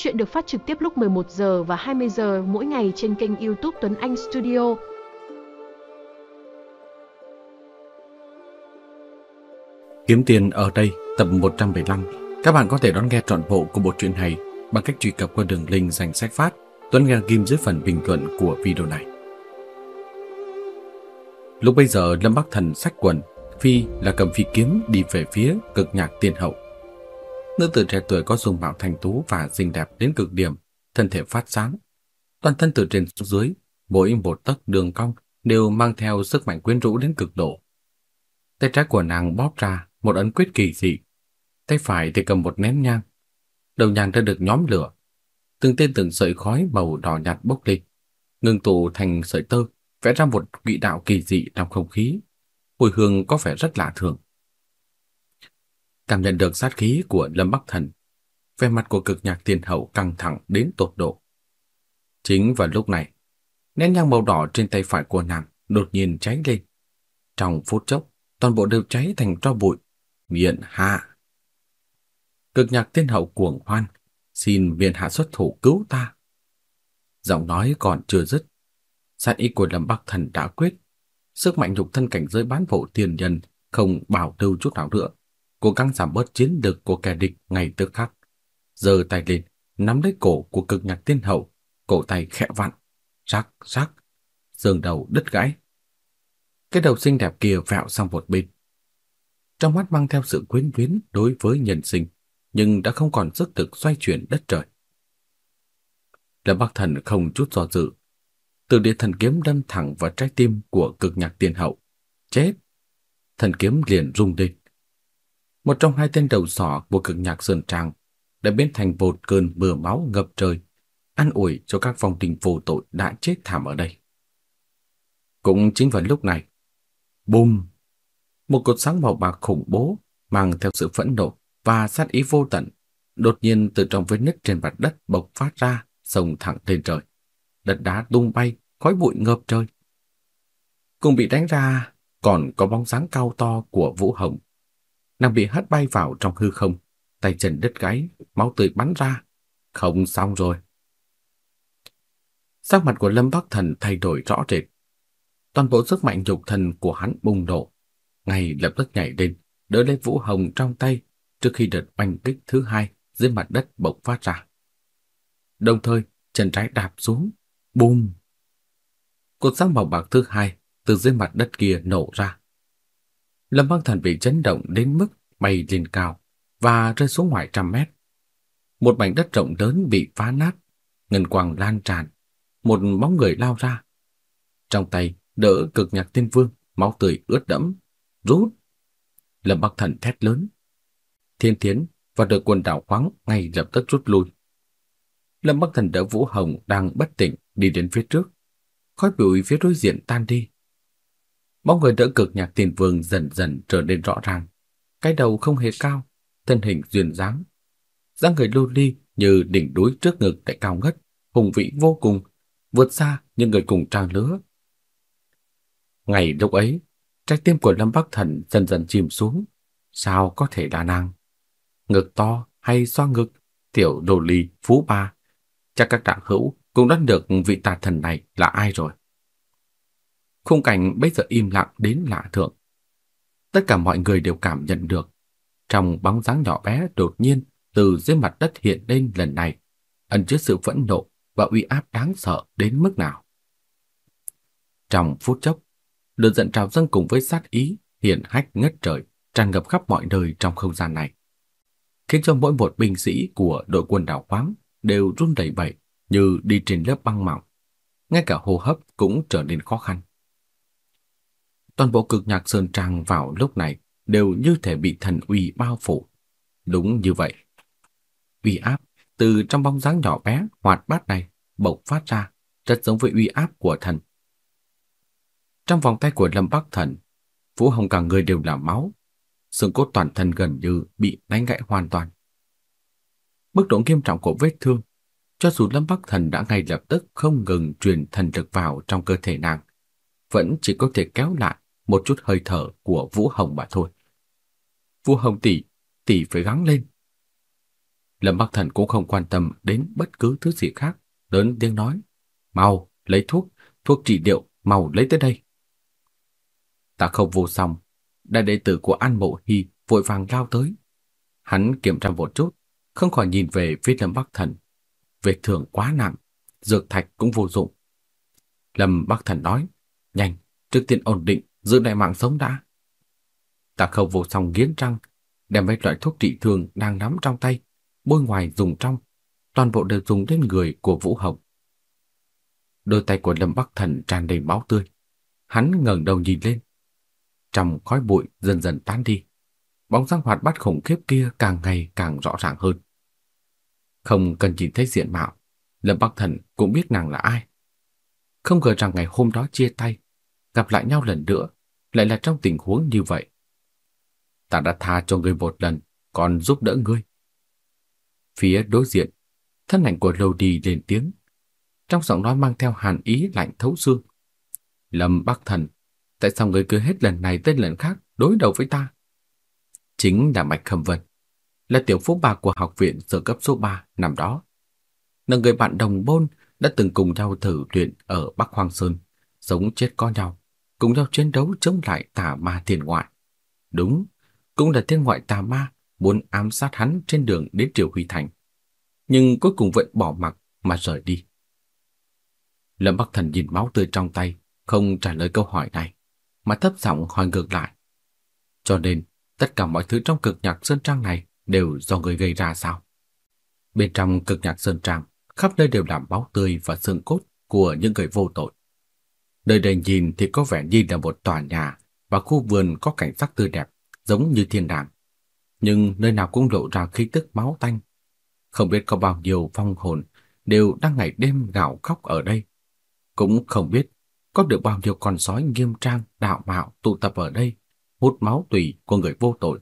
Chuyện được phát trực tiếp lúc 11 giờ và 20 giờ mỗi ngày trên kênh YouTube Tuấn Anh Studio. Kiếm tiền ở đây, tập 175. Các bạn có thể đón nghe trọn bộ của bộ truyện này bằng cách truy cập qua đường link dành sách phát Tuấn Nga Kim dưới phần bình luận của video này. Lúc bây giờ Lâm Bắc Thần sách quần, Phi là cầm phi kiếm đi về phía cực nhạc tiên hậu. Nữ tử trẻ tuổi có dung mạo thanh tú và xinh đẹp đến cực điểm, thân thể phát sáng. Toàn thân từ trên xuống dưới, mỗi một tấc đường cong đều mang theo sức mạnh quyến rũ đến cực độ. Tay trái của nàng bóp ra một ấn quyết kỳ dị, tay phải thì cầm một nén nhang. Đầu nhang đã được nhóm lửa, từng tên từng sợi khói màu đỏ nhạt bốc lên, ngưng tụ thành sợi tơ, vẽ ra một quỹ đạo kỳ dị trong không khí. Mùi hương có vẻ rất lạ thường. Cảm nhận được sát khí của Lâm Bắc Thần, vẻ mặt của cực nhạc tiền hậu căng thẳng đến tột độ. Chính vào lúc này, nén nhang màu đỏ trên tay phải của nàng đột nhiên cháy lên. Trong phút chốc, toàn bộ đều cháy thành tro bụi. miệng hạ. Cực nhạc tiên hậu cuồng hoan, xin viện hạ xuất thủ cứu ta. Giọng nói còn chưa dứt, sát ý của Lâm Bắc Thần đã quyết, sức mạnh nhục thân cảnh giới bán bộ tiền nhân không bảo lưu chút nào nữa, cố gắng giảm bớt chiến lực của kẻ địch ngay tức khắc. Giơ tay lên, nắm lấy cổ của cực nhạc tiên hậu, cổ tay khẽ vặn, rắc rắc, giường đầu đứt gãy. Cái đầu xinh đẹp kia vẹo sang một bên. Trong mắt mang theo sự quyến luyến đối với nhân sinh, nhưng đã không còn sức lực xoay chuyển đất trời. Lâm Bắc Thần không chút do dự, từ địa thần kiếm đâm thẳng vào trái tim của cực nhạc tiên hậu. Chết! Thần kiếm liền rung lên. Một trong hai tên đầu sỏ của cực nhạc sơn trang đã biến thành một cơn mưa máu ngập trời, an ủi cho các vong tình vô tội đã chết thảm ở đây. Cũng chính vào lúc này, bùm! Một cột sáng màu bạc khủng bố mang theo sự phẫn nộ và sát ý vô tận, đột nhiên từ trong vết nứt trên mặt đất bộc phát ra, sông thẳng lên trời. Đất đá tung bay, khói bụi ngập trời. Cùng bị đánh ra còn có bóng dáng cao to của Vũ Hồng. Nàng bị hất bay vào trong hư không, tay chân đứt gáy, máu tươi bắn ra. Không xong rồi. Sắc mặt của Lâm Bắc Thần thay đổi rõ rệt. Toàn bộ sức mạnh dục thần của hắn bùng nổ, ngay lập tức nhảy lên, đỡ lấy Vũ Hồng trong tay trước khi đợt oanh kích thứ hai dưới mặt đất bộc phát ra. Đồng thời, chân trái đạp xuống, bùm. Cột sáng màu bạc thứ hai từ dưới mặt đất kia nổ ra. Lâm Băng Thần bị chấn động đến mức bay lên cao và rơi xuống ngoài trăm mét. Một mảnh đất rộng lớn bị phá nát, ngân quang lan tràn, một bóng người lao ra. Trong tay đỡ cực nhạc tiên vương, máu tươi ướt đẫm, rút. Lâm Bắc Thần thét lớn. Thiên Thiến và đội quân đảo khoáng ngay lập tức rút lui. Lâm Bắc Thần đỡ Vũ Hồng đang bất tỉnh đi đến phía trước. Khói bụi phía đối diện tan đi. Bóng người đỡ cực nhạc tiền vương dần dần trở nên rõ ràng. Cái đầu không hề cao, thân hình duyên dáng. dáng người lô ly như đỉnh núi trước ngực lại cao ngất, hùng vĩ vô cùng, vượt xa những người cùng trang lứa. Ngày lúc ấy, trái tim của Lâm Bắc Thần dần dần chìm xuống. Sao có thể là nàng? Ngực to hay xoa ngực, tiểu đồ ly, phú ba. Chắc các đạo hữu cũng đoán được vị tà thần này là ai rồi. Khung cảnh bây giờ im lặng đến lạ thường. Tất cả mọi người đều cảm nhận được. Trong bóng dáng nhỏ bé đột nhiên từ dưới mặt đất hiện lên lần này, ẩn chứa sự phẫn nộ và uy áp đáng sợ đến mức nào. Trong phút chốc, lửa giận trào dâng cùng với sát ý hiển hách ngất trời, tràn ngập khắp mọi nơi trong không gian này, khiến cho mỗi một binh sĩ của đội quân đảo khoáng đều run rẩy bẩy như đi trên lớp băng mỏng, ngay cả hô hấp cũng trở nên khó khăn. Toàn bộ cực nhạc sơn trang vào lúc này đều như thể bị thần uy bao phủ. Đúng như vậy. Uy áp từ trong bóng dáng nhỏ bé hoạt bát này bộc phát ra, rất giống với uy áp của thần. Trong vòng tay của Lâm Bắc Thần, Vũ Hồng cả người đều là máu, xương cốt toàn thân gần như bị đánh gãy hoàn toàn. Mức độ nghiêm trọng của vết thương, cho dù Lâm Bắc Thần đã ngay lập tức không ngừng truyền thần lực vào trong cơ thể nàng, vẫn chỉ có thể kéo lại một chút hơi thở của Vũ Hồng mà thôi. Vũ Hồng tỷ, tỷ phải gắng lên. Lâm Bắc Thần cũng không quan tâm đến bất cứ thứ gì khác, lớn tiếng nói, mau, lấy thuốc, thuốc trị điệu, mau lấy tới đây. Tạ không vô xong, đại đệ tử của An Mộ Hy vội vàng lao tới. Hắn kiểm tra một chút, không khỏi nhìn về phía Lâm Bắc Thần. Vết thương quá nặng, dược thạch cũng vô dụng. Lâm Bắc Thần nói, nhanh, trước tiên ổn định, giữ lại mạng sống đã. Tạ khâu vô song nghiến răng, đem mấy loại thuốc trị thương đang nắm trong tay, bôi ngoài dùng trong, toàn bộ đều dùng lên người của Vũ Hồng. Đôi tay của Lâm Bắc Thần tràn đầy máu tươi. Hắn ngẩng đầu nhìn lên. Trong khói bụi dần dần tan đi. Bóng dáng hoạt bát khủng khiếp kia càng ngày càng rõ ràng hơn. Không cần nhìn thấy diện mạo, Lâm Bắc Thần cũng biết nàng là ai. Không ngờ rằng ngày hôm đó chia tay, gặp lại nhau lần nữa, lại là trong tình huống như vậy. Ta đã tha cho ngươi một lần, còn giúp đỡ ngươi. Phía đối diện, thân ảnh của Lâu Đi lên tiếng. Trong giọng nói mang theo hàn ý lạnh thấu xương. Lâm Bắc Thần, tại sao ngươi cứ hết lần này tới lần khác đối đầu với ta? Chính là Mạch Khâm Vân, là tiểu phú bà của học viện sở cấp số 3 năm đó. Là người bạn đồng môn đã từng cùng nhau thử luyện ở Bắc Hoàng Sơn, sống chết có nhau, cùng nhau chiến đấu chống lại tà ma thiên ngoại. Đúng, cũng là thiên ngoại tà ma muốn ám sát hắn trên đường đến Triều Huy Thành. Nhưng cuối cùng vẫn bỏ mặc mà rời đi. Lâm Bắc Thần nhìn máu tươi trong tay, không trả lời câu hỏi này, mà thấp giọng hỏi ngược lại. Cho nên, tất cả mọi thứ trong cực nhạc sơn trang này đều do người gây ra sao? Bên trong cực nhạc sơn trang, khắp nơi đều là máu tươi và xương cốt của những người vô tội. Nơi đây nhìn thì có vẻ như là một tòa nhà và khu vườn có cảnh sắc tươi đẹp, giống như thiên đàng. Nhưng nơi nào cũng lộ ra khí tức máu tanh. Không biết có bao nhiêu vong hồn đều đang ngày đêm gào khóc ở đây. Cũng không biết có được bao nhiêu con sói nghiêm trang, đạo mạo tụ tập ở đây, hút máu tùy của người vô tội,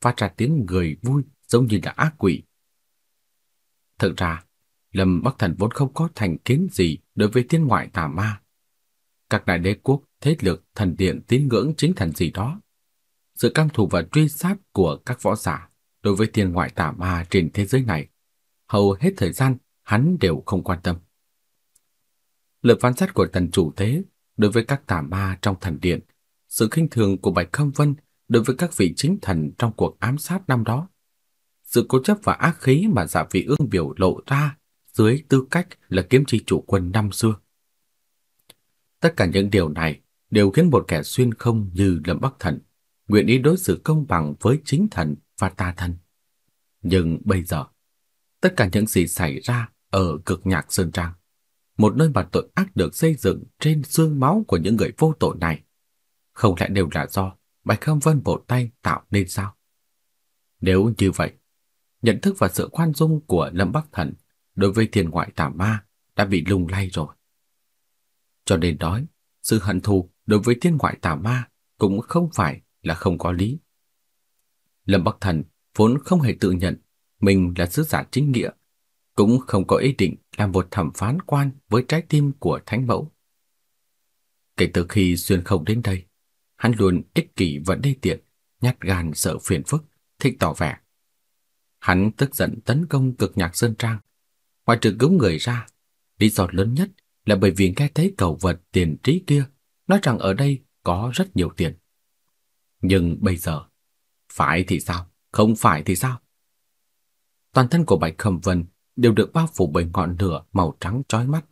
phát ra tiếng người vui giống như là ác quỷ. Thực ra, Lâm Bắc Thần vốn không có thành kiến gì đối với tiên ngoại tà ma. Các đại đế quốc, thế lực, thần điện tín ngưỡng chính thần gì đó. Sự cam thủ và truy sát của các võ giả đối với thiên ngoại tà ma trên thế giới này, hầu hết thời gian hắn đều không quan tâm. Lời phán xét của tần chủ thế đối với các tà ma trong thần điện, sự khinh thường của Bạch Khâm Vân đối với các vị chính thần trong cuộc ám sát năm đó, sự cố chấp và ác khí mà giả vị ương biểu lộ ra dưới tư cách là kiếm chi chủ quân năm xưa. Tất cả những điều này đều khiến một kẻ xuyên không như Lâm Bắc Thần nguyện ý đối xử công bằng với chính thần và tà thần. Nhưng bây giờ, tất cả những gì xảy ra ở cực nhạc Sơn Trang, một nơi mà tội ác được xây dựng trên xương máu của những người vô tội này, không lẽ đều là do Bạch Khâm Vân bộ tay tạo nên sao? Nếu như vậy, nhận thức và sự khoan dung của Lâm Bắc Thần đối với thiên ngoại tà ma đã bị lung lay rồi. Cho nên nói, sự hận thù đối với thiên ngoại tà ma cũng không phải là không có lý. Lâm Bắc Thần vốn không hề tự nhận mình là sứ giả chính nghĩa, cũng không có ý định làm một thẩm phán quan với trái tim của thánh mẫu. Kể từ khi xuyên không đến đây, hắn luôn ích kỷ và đê tiện, nhát gan sợ phiền phức, thích tỏ vẻ. Hắn tức giận tấn công cực nhạc Sơn Trang, Ngoài trừ cứu người ra, lý do lớn nhất là bởi vì nghe thấy cầu vật tiền trí kia nói rằng ở đây có rất nhiều tiền. Nhưng bây giờ, phải thì sao, không phải thì sao? Toàn thân của Bạch khẩm Vân đều được bao phủ bởi ngọn lửa màu trắng chói mắt.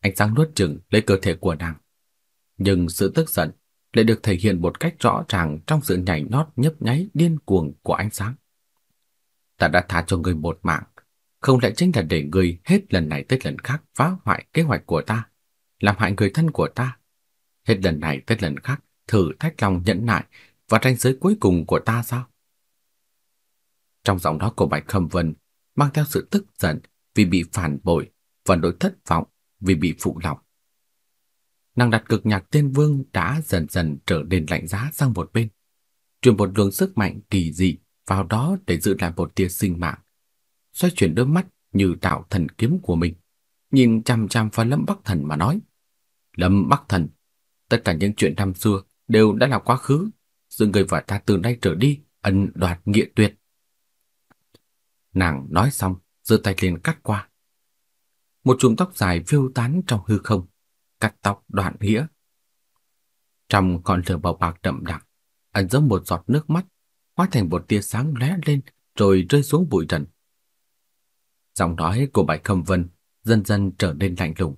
Ánh sáng nuốt chửng lấy cơ thể của nàng. Nhưng sự tức giận lại được thể hiện một cách rõ ràng trong sự nhảy nhót nhấp nháy điên cuồng của ánh sáng. Ta đã tha cho người một mạng, không lẽ chính là để người hết lần này tới lần khác phá hoại kế hoạch của ta, làm hại người thân của ta. Hết lần này tới lần khác thử thách lòng nhẫn nại và ranh giới cuối cùng của ta sao? Trong giọng nói của Bạch Khâm Vân mang theo sự tức giận vì bị phản bội và nỗi thất vọng vì bị phụ lòng. Nàng đặt cực nhạc tiên vương đã dần dần trở nên lạnh giá sang một bên, truyền một luồng sức mạnh kỳ dị vào đó để giữ lại một tia sinh mạng xoay chuyển đôi mắt như đạo thần kiếm của mình, nhìn chằm chằm vào Lâm Bắc Thần mà nói. Lâm Bắc Thần, tất cả những chuyện năm xưa đều đã là quá khứ, giữa người và ta từ nay trở đi ân đoạt nghĩa tuyệt. Nàng nói xong, giơ tay lên cắt qua. Một chùm tóc dài phiêu tán trong hư không, cắt tóc đoạn nghĩa. Trong con lửa màu bạc đậm đặc, ẩn giống một giọt nước mắt, hóa thành một tia sáng lóe lên rồi rơi xuống bụi trần. Giọng nói của Bạch Khâm Vân dần dần trở nên lạnh lùng.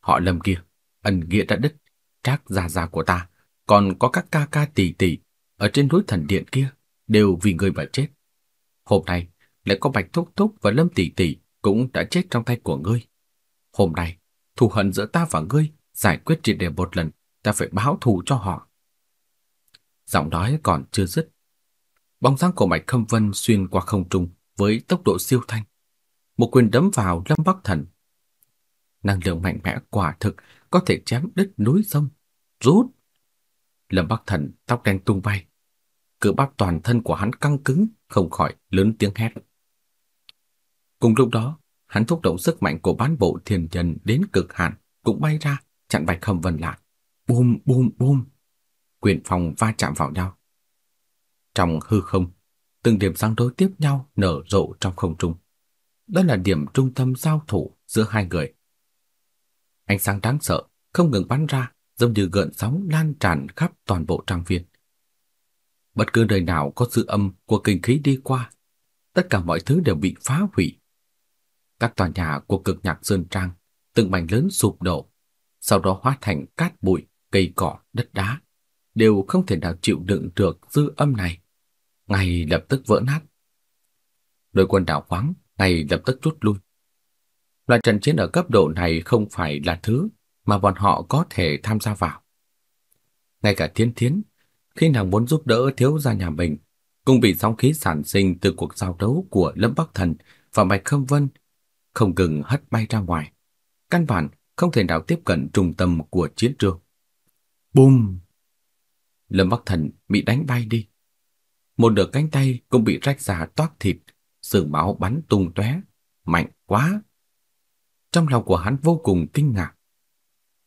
Họ Lâm kia, ân nghĩa đã đứt, trác già già của ta, còn có các ca ca tỷ tỷ ở trên núi thần điện kia đều vì người mà chết. Hôm nay lại có Bạch Thúc Thúc và Lâm tỷ tỷ cũng đã chết trong tay của ngươi. Hôm nay, thù hận giữa ta và ngươi giải quyết triệt để một lần, ta phải báo thù cho họ. Giọng nói còn chưa dứt. Bóng dáng của Bạch Khâm Vân xuyên qua không trung với tốc độ siêu thanh. Một quyền đấm vào Lâm Bắc Thần. Năng lượng mạnh mẽ quả thực có thể chém đứt núi sông. Rút! Lâm Bắc Thần tóc đen tung bay. Cửa bắp toàn thân của hắn căng cứng, không khỏi lớn tiếng hét. Cùng lúc đó, hắn thúc động sức mạnh của bán bộ thiền nhân đến cực hạn, cũng bay ra, chặn Bạch Khâm Vân lại. Bùm bùm bùm. Quyền phòng va chạm vào nhau. Trong hư không, từng điểm răng đối tiếp nhau nở rộ trong không trung. Đó là điểm trung tâm giao thủ giữa hai người. Ánh sáng đáng sợ không ngừng bắn ra, giống như gợn sóng lan tràn khắp toàn bộ trang viên. Bất cứ nơi nào có sự âm của kinh khí đi qua, tất cả mọi thứ đều bị phá hủy. Các tòa nhà của cực nhạc Sơn Trang, từng mảnh lớn sụp đổ, sau đó hóa thành cát bụi, cây cỏ, đất đá, đều không thể nào chịu đựng được dư âm này. Ngay lập tức vỡ nát. Đội quân đảo khoáng ngay lập tức rút lui. Loại trận chiến ở cấp độ này không phải là thứ mà bọn họ có thể tham gia vào. Ngay cả Thiên Thiến, khi nàng muốn giúp đỡ thiếu gia nhà mình, cũng bị sóng khí sản sinh từ cuộc giao đấu của Lâm Bắc Thần và Bạch Khâm Vân không ngừng hất bay ra ngoài. Căn bản không thể nào tiếp cận trung tâm của chiến trường. Bùm! Lâm Bắc Thần bị đánh bay đi. Một nửa cánh tay cũng bị rách ra toát thịt, sương máu bắn tung tóe, mạnh quá. Trong lòng của hắn vô cùng kinh ngạc.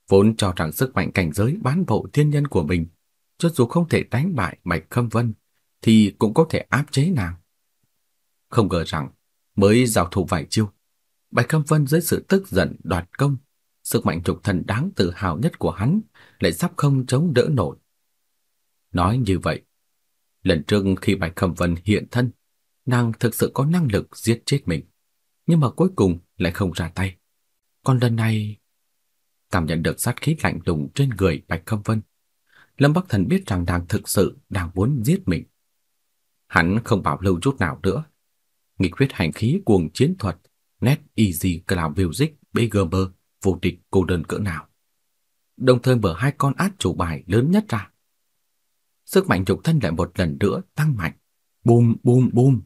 Vốn cho rằng sức mạnh cảnh giới bán bộ thiên nhân của mình, cho dù không thể đánh bại Bạch Khâm Vân, thì cũng có thể áp chế nàng. Không ngờ rằng, mới giao thủ vài chiêu, Bạch Khâm Vân dưới sự tức giận đoạt công, sức mạnh trục thần đáng tự hào nhất của hắn lại sắp không chống đỡ nổi. Nói như vậy, lần trước khi Bạch Khâm Vân hiện thân, nàng thực sự có năng lực giết chết mình, nhưng mà cuối cùng lại không ra tay. Còn lần này, cảm nhận được sát khí lạnh lùng trên người Bạch Khâm Vân, Lâm Bắc Thần biết rằng nàng thực sự đang muốn giết mình. Hắn không bảo lưu chút nào nữa. nghị quyết hành khí cuồng chiến thuật, Net Easy Cloud Music BGM vô địch cô đơn cỡ nào. Đồng thời mở hai con át chủ bài lớn nhất ra. Sức mạnh trục thân lại một lần nữa tăng mạnh. Bùm bùm bùm.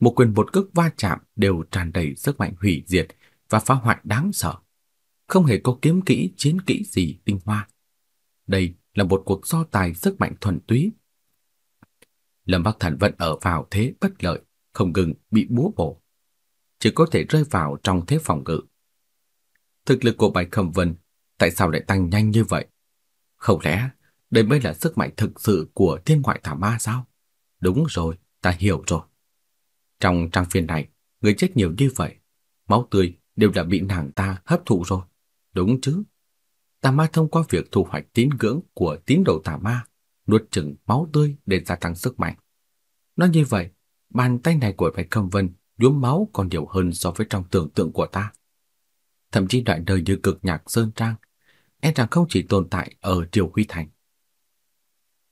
Một quyền một cước va chạm đều tràn đầy sức mạnh hủy diệt và phá hoại đáng sợ. Không hề có kiếm kỹ, chiến kỹ gì tinh hoa. Đây là một cuộc so tài sức mạnh thuần túy. Lâm Bắc Thần vẫn ở vào thế bất lợi, không ngừng bị búa bổ. Chỉ có thể rơi vào trong thế phòng ngự. Thực lực của Bạch Khâm Vân tại sao lại tăng nhanh như vậy? Không lẽ đây mới là sức mạnh thực sự của thiên ngoại thả ma sao? Đúng rồi, ta hiểu rồi. Trong trang phiên này, người chết nhiều như vậy, máu tươi đều đã bị nàng ta hấp thụ rồi. Đúng chứ? Tà ma thông qua việc thu hoạch tín ngưỡng của tín đồ tà ma, nuốt chừng máu tươi để gia tăng sức mạnh. Nói như vậy, bàn tay này của Bạch cẩm Vân nhuốm máu còn nhiều hơn so với trong tưởng tượng của ta. Thậm chí đoạn đời như cực nhạc Sơn Trang, e rằng không chỉ tồn tại ở Triều Huy Thành.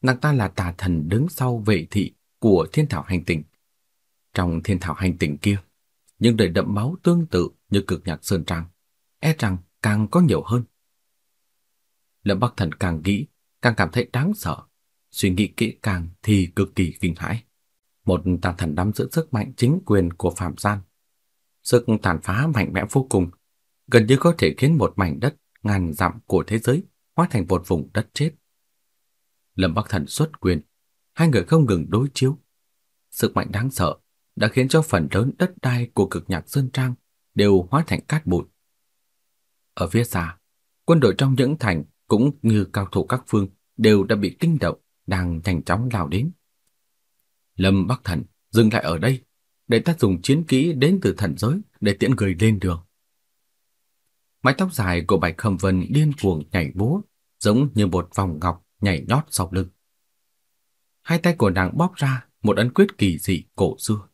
Nàng ta là tà thần đứng sau vệ thị của thiên thảo hành tinh. Trong thiên thảo hành tinh kia, những đời đậm máu tương tự như cực nhạc Sơn Trang, e rằng càng có nhiều hơn. Lâm Bắc Thần càng nghĩ, càng cảm thấy đáng sợ, suy nghĩ kỹ càng thì cực kỳ kinh hãi. Một tà thần nắm giữ sức mạnh chính quyền của phạm gian. Sức tàn phá mạnh mẽ vô cùng, gần như có thể khiến một mảnh đất ngàn dặm của thế giới hóa thành một vùng đất chết. Lâm Bắc Thần xuất quyền, hai người không ngừng đối chiếu. Sức mạnh đáng sợ đã khiến cho phần lớn đất đai của cực nhạc Sơn Trang đều hóa thành cát bụi. Ở phía xa, quân đội trong những thành cũng như cao thủ các phương đều đã bị kinh động, đang nhanh chóng lao đến. Lâm Bắc Thần dừng lại ở đây, để ta dùng chiến kỹ đến từ thần giới để tiễn người lên đường. Mái tóc dài của Bạch Khâm Vân điên cuồng nhảy búa, giống như một vòng ngọc nhảy nhót sau lưng. Hai tay của nàng bóp ra một ấn quyết kỳ dị cổ xưa.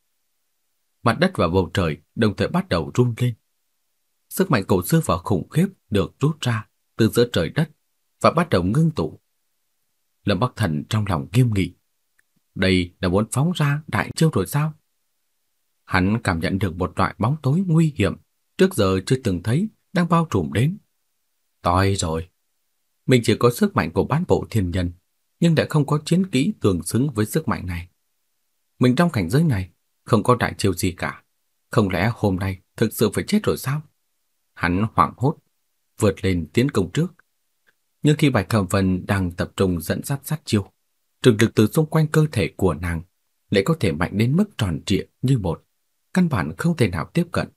Mặt đất và bầu trời đồng thời bắt đầu rung lên. Sức mạnh cổ xưa và khủng khiếp được rút ra từ giữa trời đất và bắt đầu ngưng tụ. Lâm Bắc Thần trong lòng nghiêm nghị. Đây là muốn phóng ra đại chiêu rồi sao? Hắn cảm nhận được một loại bóng tối nguy hiểm trước giờ chưa từng thấy đang bao trùm đến. Toi rồi. Mình chỉ có sức mạnh của bán bộ thiên nhân, nhưng lại không có chiến kỹ tương xứng với sức mạnh này. Mình trong cảnh giới này không có đại chiêu gì cả. Không lẽ hôm nay thực sự phải chết rồi sao? Hắn hoảng hốt, vượt lên tiến công trước. Nhưng khi Bạch Cẩm Vân đang tập trung dẫn dắt sát chiêu, trực lực từ xung quanh cơ thể của nàng lại có thể mạnh đến mức tròn trịa như một, căn bản không thể nào tiếp cận.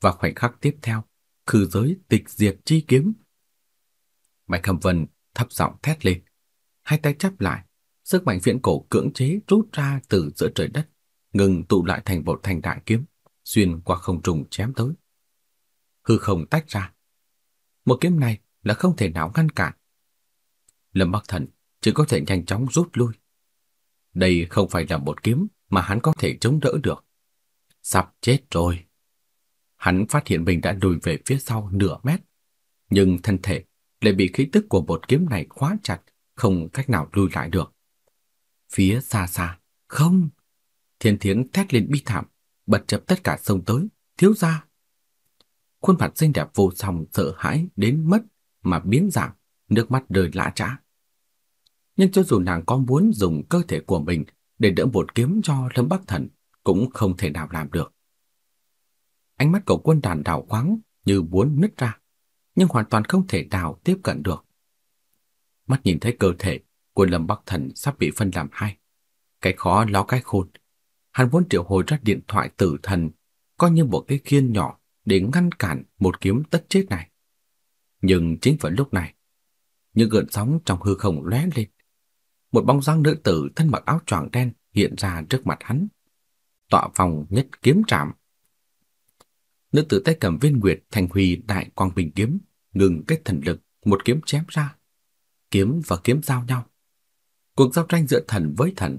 Và khoảnh khắc tiếp theo, khư giới tịch diệt chi kiếm. Bạch Cẩm Vân thấp giọng thét lên, hai tay chắp lại, sức mạnh viễn cổ cưỡng chế rút ra từ giữa trời đất, ngừng tụ lại thành một thanh đại kiếm, xuyên qua không trùng chém tới. Hư không tách ra. Một kiếm này là không thể nào ngăn cản. Lâm Bắc Thần chỉ có thể nhanh chóng rút lui. Đây không phải là một kiếm mà hắn có thể chống đỡ được. Sắp chết rồi. Hắn phát hiện mình đã lùi về phía sau nửa mét, nhưng thân thể lại bị khí tức của một kiếm này khóa chặt, không cách nào lùi lại được. Phía xa xa, không! Thiên Thiến thét lên bi thảm, bật chập tất cả sông tới, thiếu gia. Khuôn mặt xinh đẹp vô song sợ hãi đến mất mà biến dạng, nước mắt rơi lã trã. Nhưng cho dù nàng có muốn dùng cơ thể của mình để đỡ một kiếm cho Lâm Bắc Thần, cũng không thể nào làm được. Ánh mắt của quân đàn đảo khoáng như muốn nứt ra, nhưng hoàn toàn không thể nào tiếp cận được. Mắt nhìn thấy cơ thể của Lâm Bắc Thần sắp bị phân làm hai. Cái khó ló cái khôn. Hắn vốn triệu hồi ra điện thoại tử thần, coi như một cái khiên nhỏ để ngăn cản một kiếm tất chết này. Nhưng chính vào lúc này, những gợn sóng trong hư không lóe lên. Một bóng dáng nữ tử thân mặc áo choàng đen hiện ra trước mặt hắn. Tọa phòng nhất kiếm trạm. Nữ tử tay cầm viên nguyệt thành huy đại quang bình kiếm, ngừng kết thần lực, một kiếm chém ra. Kiếm và kiếm giao nhau. Cuộc giao tranh giữa thần với thần.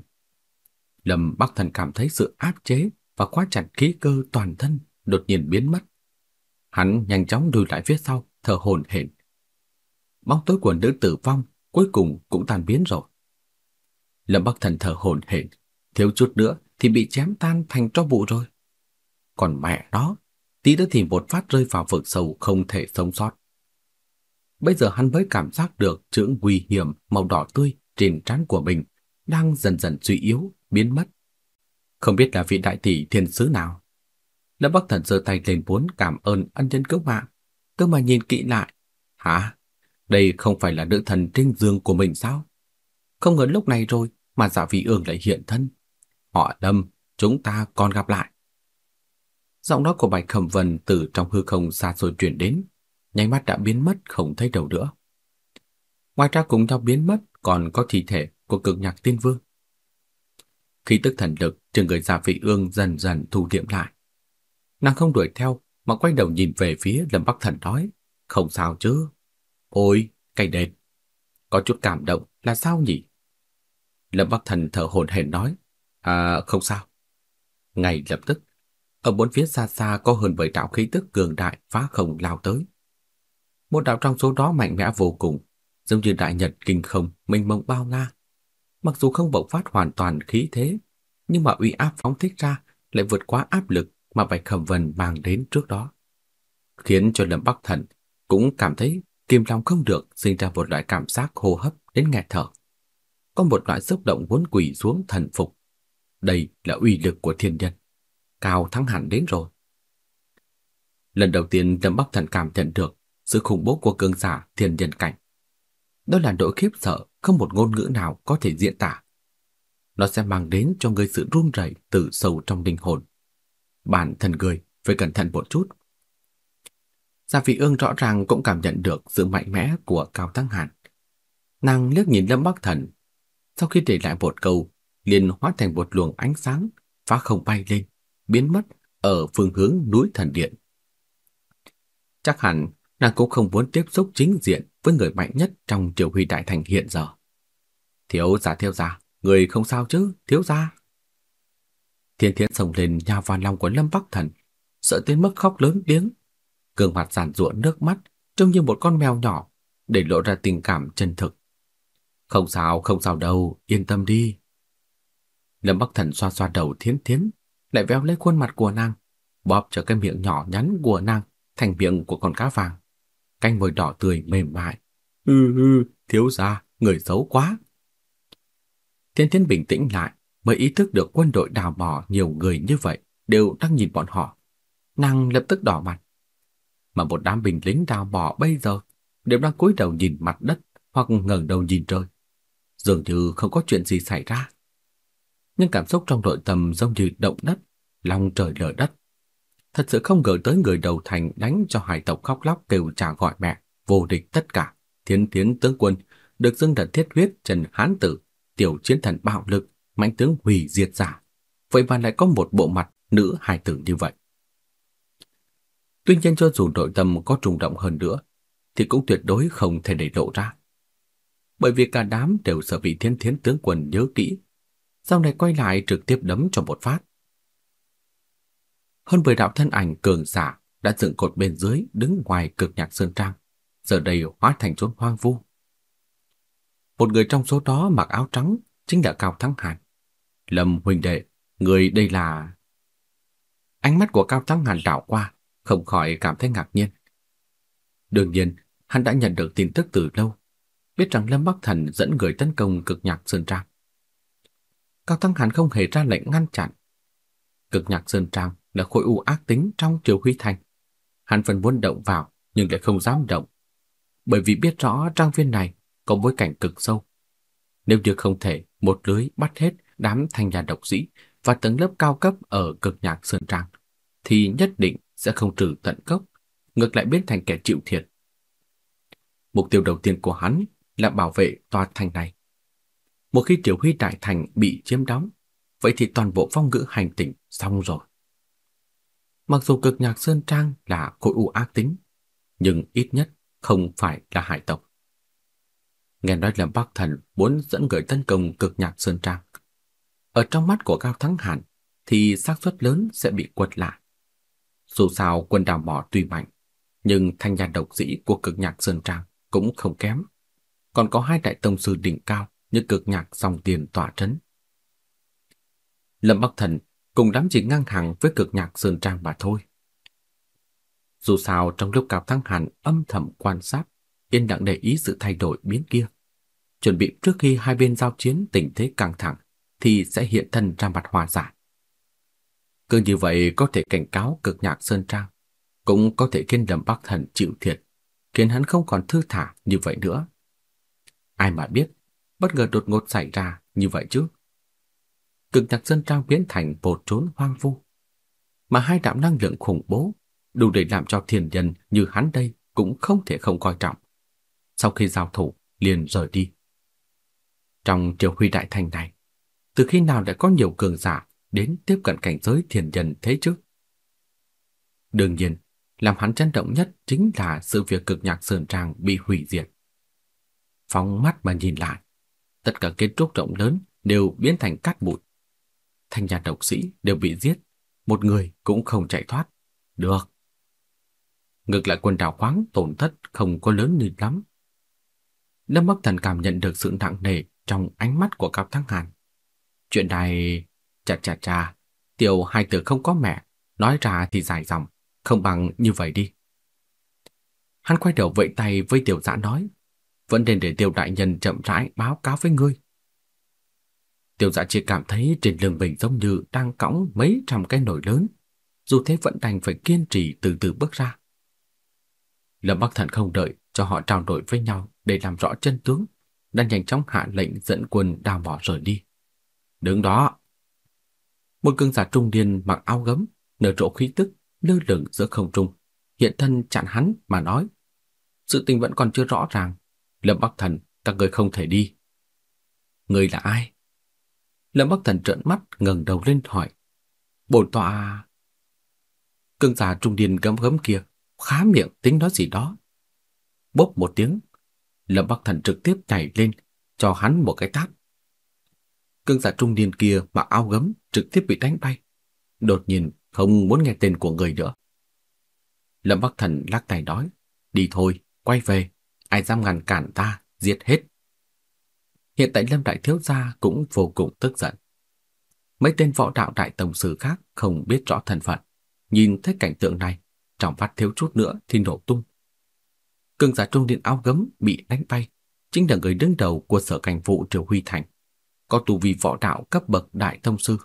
Lâm Bắc Thần cảm thấy sự áp chế và khóa chặt khí cơ toàn thân đột nhiên biến mất. Hắn nhanh chóng lùi lại phía sau, thở hổn hển. Bóng tối của nữ tử vong cuối cùng cũng tan biến rồi. Lâm Bắc Thần thở hổn hển, thiếu chút nữa thì bị chém tan thành tro bụi rồi. Còn mẹ đó, tí nữa thì một phát rơi vào vực sâu không thể sống sót. Bây giờ hắn mới cảm giác được chữ nguy hiểm màu đỏ tươi trên trán của mình đang dần dần suy yếu, biến mất. Không biết là vị đại tỷ thiên sứ nào. Lâm Bắc Thần giơ tay lên muốn cảm ơn ân nhân cứu mạng, cơ mà nhìn kỹ lại. Hả? Đây không phải là nữ thần trinh dương của mình sao? Không ngờ lúc này rồi mà giả vị ương lại hiện thân. Họ Lâm, chúng ta còn gặp lại. Giọng nói của Bạch Khẩm Vân từ trong hư không xa xôi truyền đến, nháy mắt đã biến mất không thấy đâu nữa. Ngoài ra cùng nhau biến mất còn có thi thể của cực nhạc tiên vương. Khi tức thần lực trên người Gia vị ương dần dần thu liệm lại. Nàng không đuổi theo mà quay đầu nhìn về phía Lâm Bắc Thần nói, không sao chứ. Ôi, cây đệt. Có chút cảm động là sao nhỉ? Lâm Bắc Thần thở hổn hển nói, à không sao. Ngay lập tức, ở bốn phía xa xa có hơn bảy đạo khí tức cường đại phá không lao tới. Một đạo trong số đó mạnh mẽ vô cùng, giống như đại nhật kinh không mênh mông bao la. Mặc dù không bộc phát hoàn toàn khí thế, nhưng mà uy áp phóng thích ra lại vượt quá áp lực mà Bạch Khẩm Vân mang đến trước đó, khiến cho Lâm Bắc Thần cũng cảm thấy kiềm lòng không được, sinh ra một loại cảm giác hô hấp đến nghẹt thở. Có một loại xúc động muốn quỳ xuống thần phục. Đây là uy lực của thiên nhân. Cao thắng hẳn đến rồi. Lần đầu tiên Lâm Bắc Thần cảm nhận được sự khủng bố của cường giả thiên nhân cảnh. Đó là nỗi khiếp sợ không một ngôn ngữ nào có thể diễn tả. Nó sẽ mang đến cho người sự run rẩy từ sâu trong linh hồn. Bản thân người phải cẩn thận một chút. Gia Vị Ương rõ ràng cũng cảm nhận được sự mạnh mẽ của Cao tăng Hàn. Nàng liếc nhìn Lâm Bắc Thần, sau khi để lại một câu, liền hóa thành một luồng ánh sáng phá không bay lên, biến mất ở phương hướng núi thần điện. Chắc hẳn nàng cũng không muốn tiếp xúc chính diện với người mạnh nhất trong triều huy đại thành hiện giờ. Thiếu gia thiếu gia, người không sao chứ, thiếu gia. Thiên Thiến sồng lên nhào vào lòng của Lâm Bắc Thần, sợ tới mức khóc lớn tiếng. Gương mặt giàn ruộng nước mắt, trông như một con mèo nhỏ, để lộ ra tình cảm chân thực. Không sao, không sao đâu, yên tâm đi. Lâm Bắc Thần xoa xoa đầu thiên Thiến, lại véo lấy khuôn mặt của nàng, bóp cho cái miệng nhỏ nhắn của nàng thành miệng của con cá vàng. Canh môi đỏ tươi mềm mại. Hừ hừ, thiếu gia, người xấu quá. Thiên Thiên bình tĩnh lại, mới ý thức được quân đội đào mỏ nhiều người như vậy đều đang nhìn bọn họ. Nàng lập tức đỏ mặt. Mà một đám binh lính đào mỏ bây giờ đều đang cúi đầu nhìn mặt đất hoặc ngẩng đầu nhìn trời. Dường như không có chuyện gì xảy ra. Nhưng cảm xúc trong nội tâm giống như động đất, lòng trời lở đất. Thật sự không ngờ tới người đầu thành đánh cho hải tộc khóc lóc kêu trả gọi mẹ, vô địch tất cả, thiên tiến tướng quân, được dưng đặt thiết huyết Trần Hán Tử, tiểu chiến thần bạo lực, mãnh tướng hủy diệt giả. Vậy mà lại có một bộ mặt nữ hài tử như vậy. Tuy nhiên cho dù nội tâm có trùng động hơn nữa, thì cũng tuyệt đối không thể để lộ ra. Bởi vì cả đám đều sợ vị thiên thiến tướng quân nhớ kỹ, sau này quay lại trực tiếp đấm cho một phát. Hơn 10 đạo thân ảnh cường giả đã dựng cột bên dưới đứng ngoài cực nhạc sơn trang, giờ đây hóa thành chốn hoang vu. Một người trong số đó mặc áo trắng chính là Cao Thắng Hàn. Lâm huynh đệ, người đây là... Ánh mắt của Cao Thắng Hàn đảo qua, không khỏi cảm thấy ngạc nhiên. Đương nhiên, hắn đã nhận được tin tức từ lâu, biết rằng Lâm Bắc Thần dẫn người tấn công cực nhạc Sơn Trang. Cao Thắng Hàn không hề ra lệnh ngăn chặn. Cực nhạc Sơn Trang là khối u ác tính trong triều huy thành. Hắn vẫn muốn động vào nhưng lại không dám động. Bởi vì biết rõ trang viên này có bối cảnh cực sâu. Nếu như không thể một lưới bắt hết đám thanh nhà độc sĩ và tầng lớp cao cấp ở cực nhạc Sơn Trang, thì nhất định sẽ không trừ tận gốc, ngược lại biến thành kẻ chịu thiệt. Mục tiêu đầu tiên của hắn là bảo vệ tòa thành này. Một khi triều huy đại thành bị chiếm đóng, vậy thì toàn bộ phong ngữ hành tỉnh xong rồi. Mặc dù cực nhạc Sơn Trang là khối u ác tính, nhưng ít nhất không phải là hải tộc. Nghe nói là Bắc Thần muốn dẫn người tấn công cực nhạc Sơn Trang. Ở trong mắt của Cao Thắng Hàn thì xác suất lớn sẽ bị quật lại. Dù sao quân đào mỏ tuy mạnh, nhưng thanh nhà độc sĩ của cực nhạc Sơn Trang cũng không kém. Còn có hai đại tông sư đỉnh cao như cực nhạc dòng tiền tỏa trấn. Lâm Bắc Thần cùng đám chỉ ngang hàng với cực nhạc Sơn Trang mà thôi. Dù sao trong lúc Cao Thắng Hàn âm thầm quan sát, yên lặng để ý sự thay đổi biến kia. Chuẩn bị trước khi hai bên giao chiến tình thế căng thẳng thì sẽ hiện thân ra mặt hòa giải. Cứ như vậy có thể cảnh cáo cực nhạc Sơn Trang, cũng có thể khiến Lâm Bắc Thần chịu thiệt, khiến hắn không còn thư thả như vậy nữa. Ai mà biết, bất ngờ đột ngột xảy ra như vậy chứ. Cực nhạc Sơn Trang biến thành một trốn hoang vu, mà hai đạo năng lượng khủng bố đủ để làm cho thiền nhân như hắn đây cũng không thể không coi trọng. Sau khi giao thủ, liền rời đi. Trong triều huy đại thành này, từ khi nào đã có nhiều cường giả đến tiếp cận cảnh giới thiền nhân thế chứ? Đương nhiên, làm hắn chấn động nhất chính là sự việc cực nhạc sơn trang bị hủy diệt. Phóng mắt mà nhìn lại, tất cả kiến trúc rộng lớn đều biến thành cát bụi. Thanh nhà độc sĩ đều bị giết, một người cũng không chạy thoát. Được. Ngược lại quân đảo khoáng tổn thất không có lớn như lắm. Lâm Bắc Thần cảm nhận được sự nặng nề trong ánh mắt của Cao Thắng Hàn. Chuyện này, chà chà chà, tiểu hai tử không có mẹ, nói ra thì dài dòng, không bằng như vậy đi. Hắn quay đầu vẫy tay với tiểu dã nói, vẫn nên để tiểu đại nhân chậm rãi báo cáo với ngươi. Tiểu giã chỉ cảm thấy trên lưng mình giống như đang cõng mấy trăm cái nồi lớn, dù thế vẫn đành phải kiên trì từ từ bước ra. Lâm Bắc Thần không đợi cho họ trao đổi với nhau để làm rõ chân tướng, đã nhanh chóng hạ lệnh dẫn quân đào mỏ rời đi. Đứng đó! Một cương giả trung niên mặc áo gấm, nở rộ khí tức, lơ lửng giữa không trung, hiện thân chặn hắn mà nói. Sự tình vẫn còn chưa rõ ràng. Lâm Bắc Thần, các người không thể đi. Người là ai? Lâm Bắc Thần trợn mắt ngẩng đầu lên hỏi. Bổn tọa... Cương giả trung niên gấm gấm kia, khá miệng tính nói gì đó. Bốp một tiếng, Lâm Bắc Thần trực tiếp nhảy lên, cho hắn một cái tát. Cương giả trung niên kia mặc áo gấm trực tiếp bị đánh bay. Đột nhiên không muốn nghe tên của người nữa. Lâm Bắc Thần lắc tay nói, đi thôi, quay về, ai dám ngăn cản ta, giết hết. Hiện tại Lâm Đại Thiếu Gia cũng vô cùng tức giận. Mấy tên võ đạo đại tổng sư khác không biết rõ thân phận, nhìn thấy cảnh tượng này, trong mắt thiếu chút nữa thì nổ tung. Cường giả trung điện áo gấm bị đánh bay, chính là người đứng đầu của sở cảnh vụ Triều Huy Thành, có tu vi võ đạo cấp bậc đại thông sư.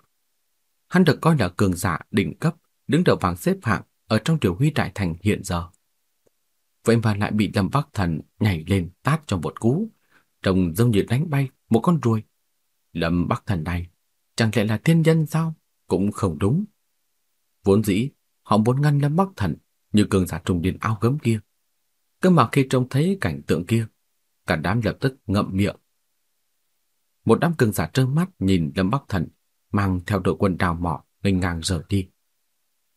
Hắn được coi là cường giả đỉnh cấp, đứng đầu bảng xếp hạng ở trong Triều Huy Đại Thành hiện giờ. Vậy mà lại bị Lâm Bắc Thần nhảy lên tát cho một cú, trông giống như đánh bay một con ruồi. Lâm Bắc Thần này, chẳng lẽ là thiên nhân sao? Cũng không đúng. Vốn dĩ, họ muốn ngăn Lâm Bắc Thần như cường giả trùng điện ao gấm kia. Cơ mà khi trông thấy cảnh tượng kia, cả đám lập tức ngậm miệng. Một đám cường giả trơ mắt nhìn Lâm Bắc Thần mang theo đội quân đào mỏ nghênh ngang rời đi.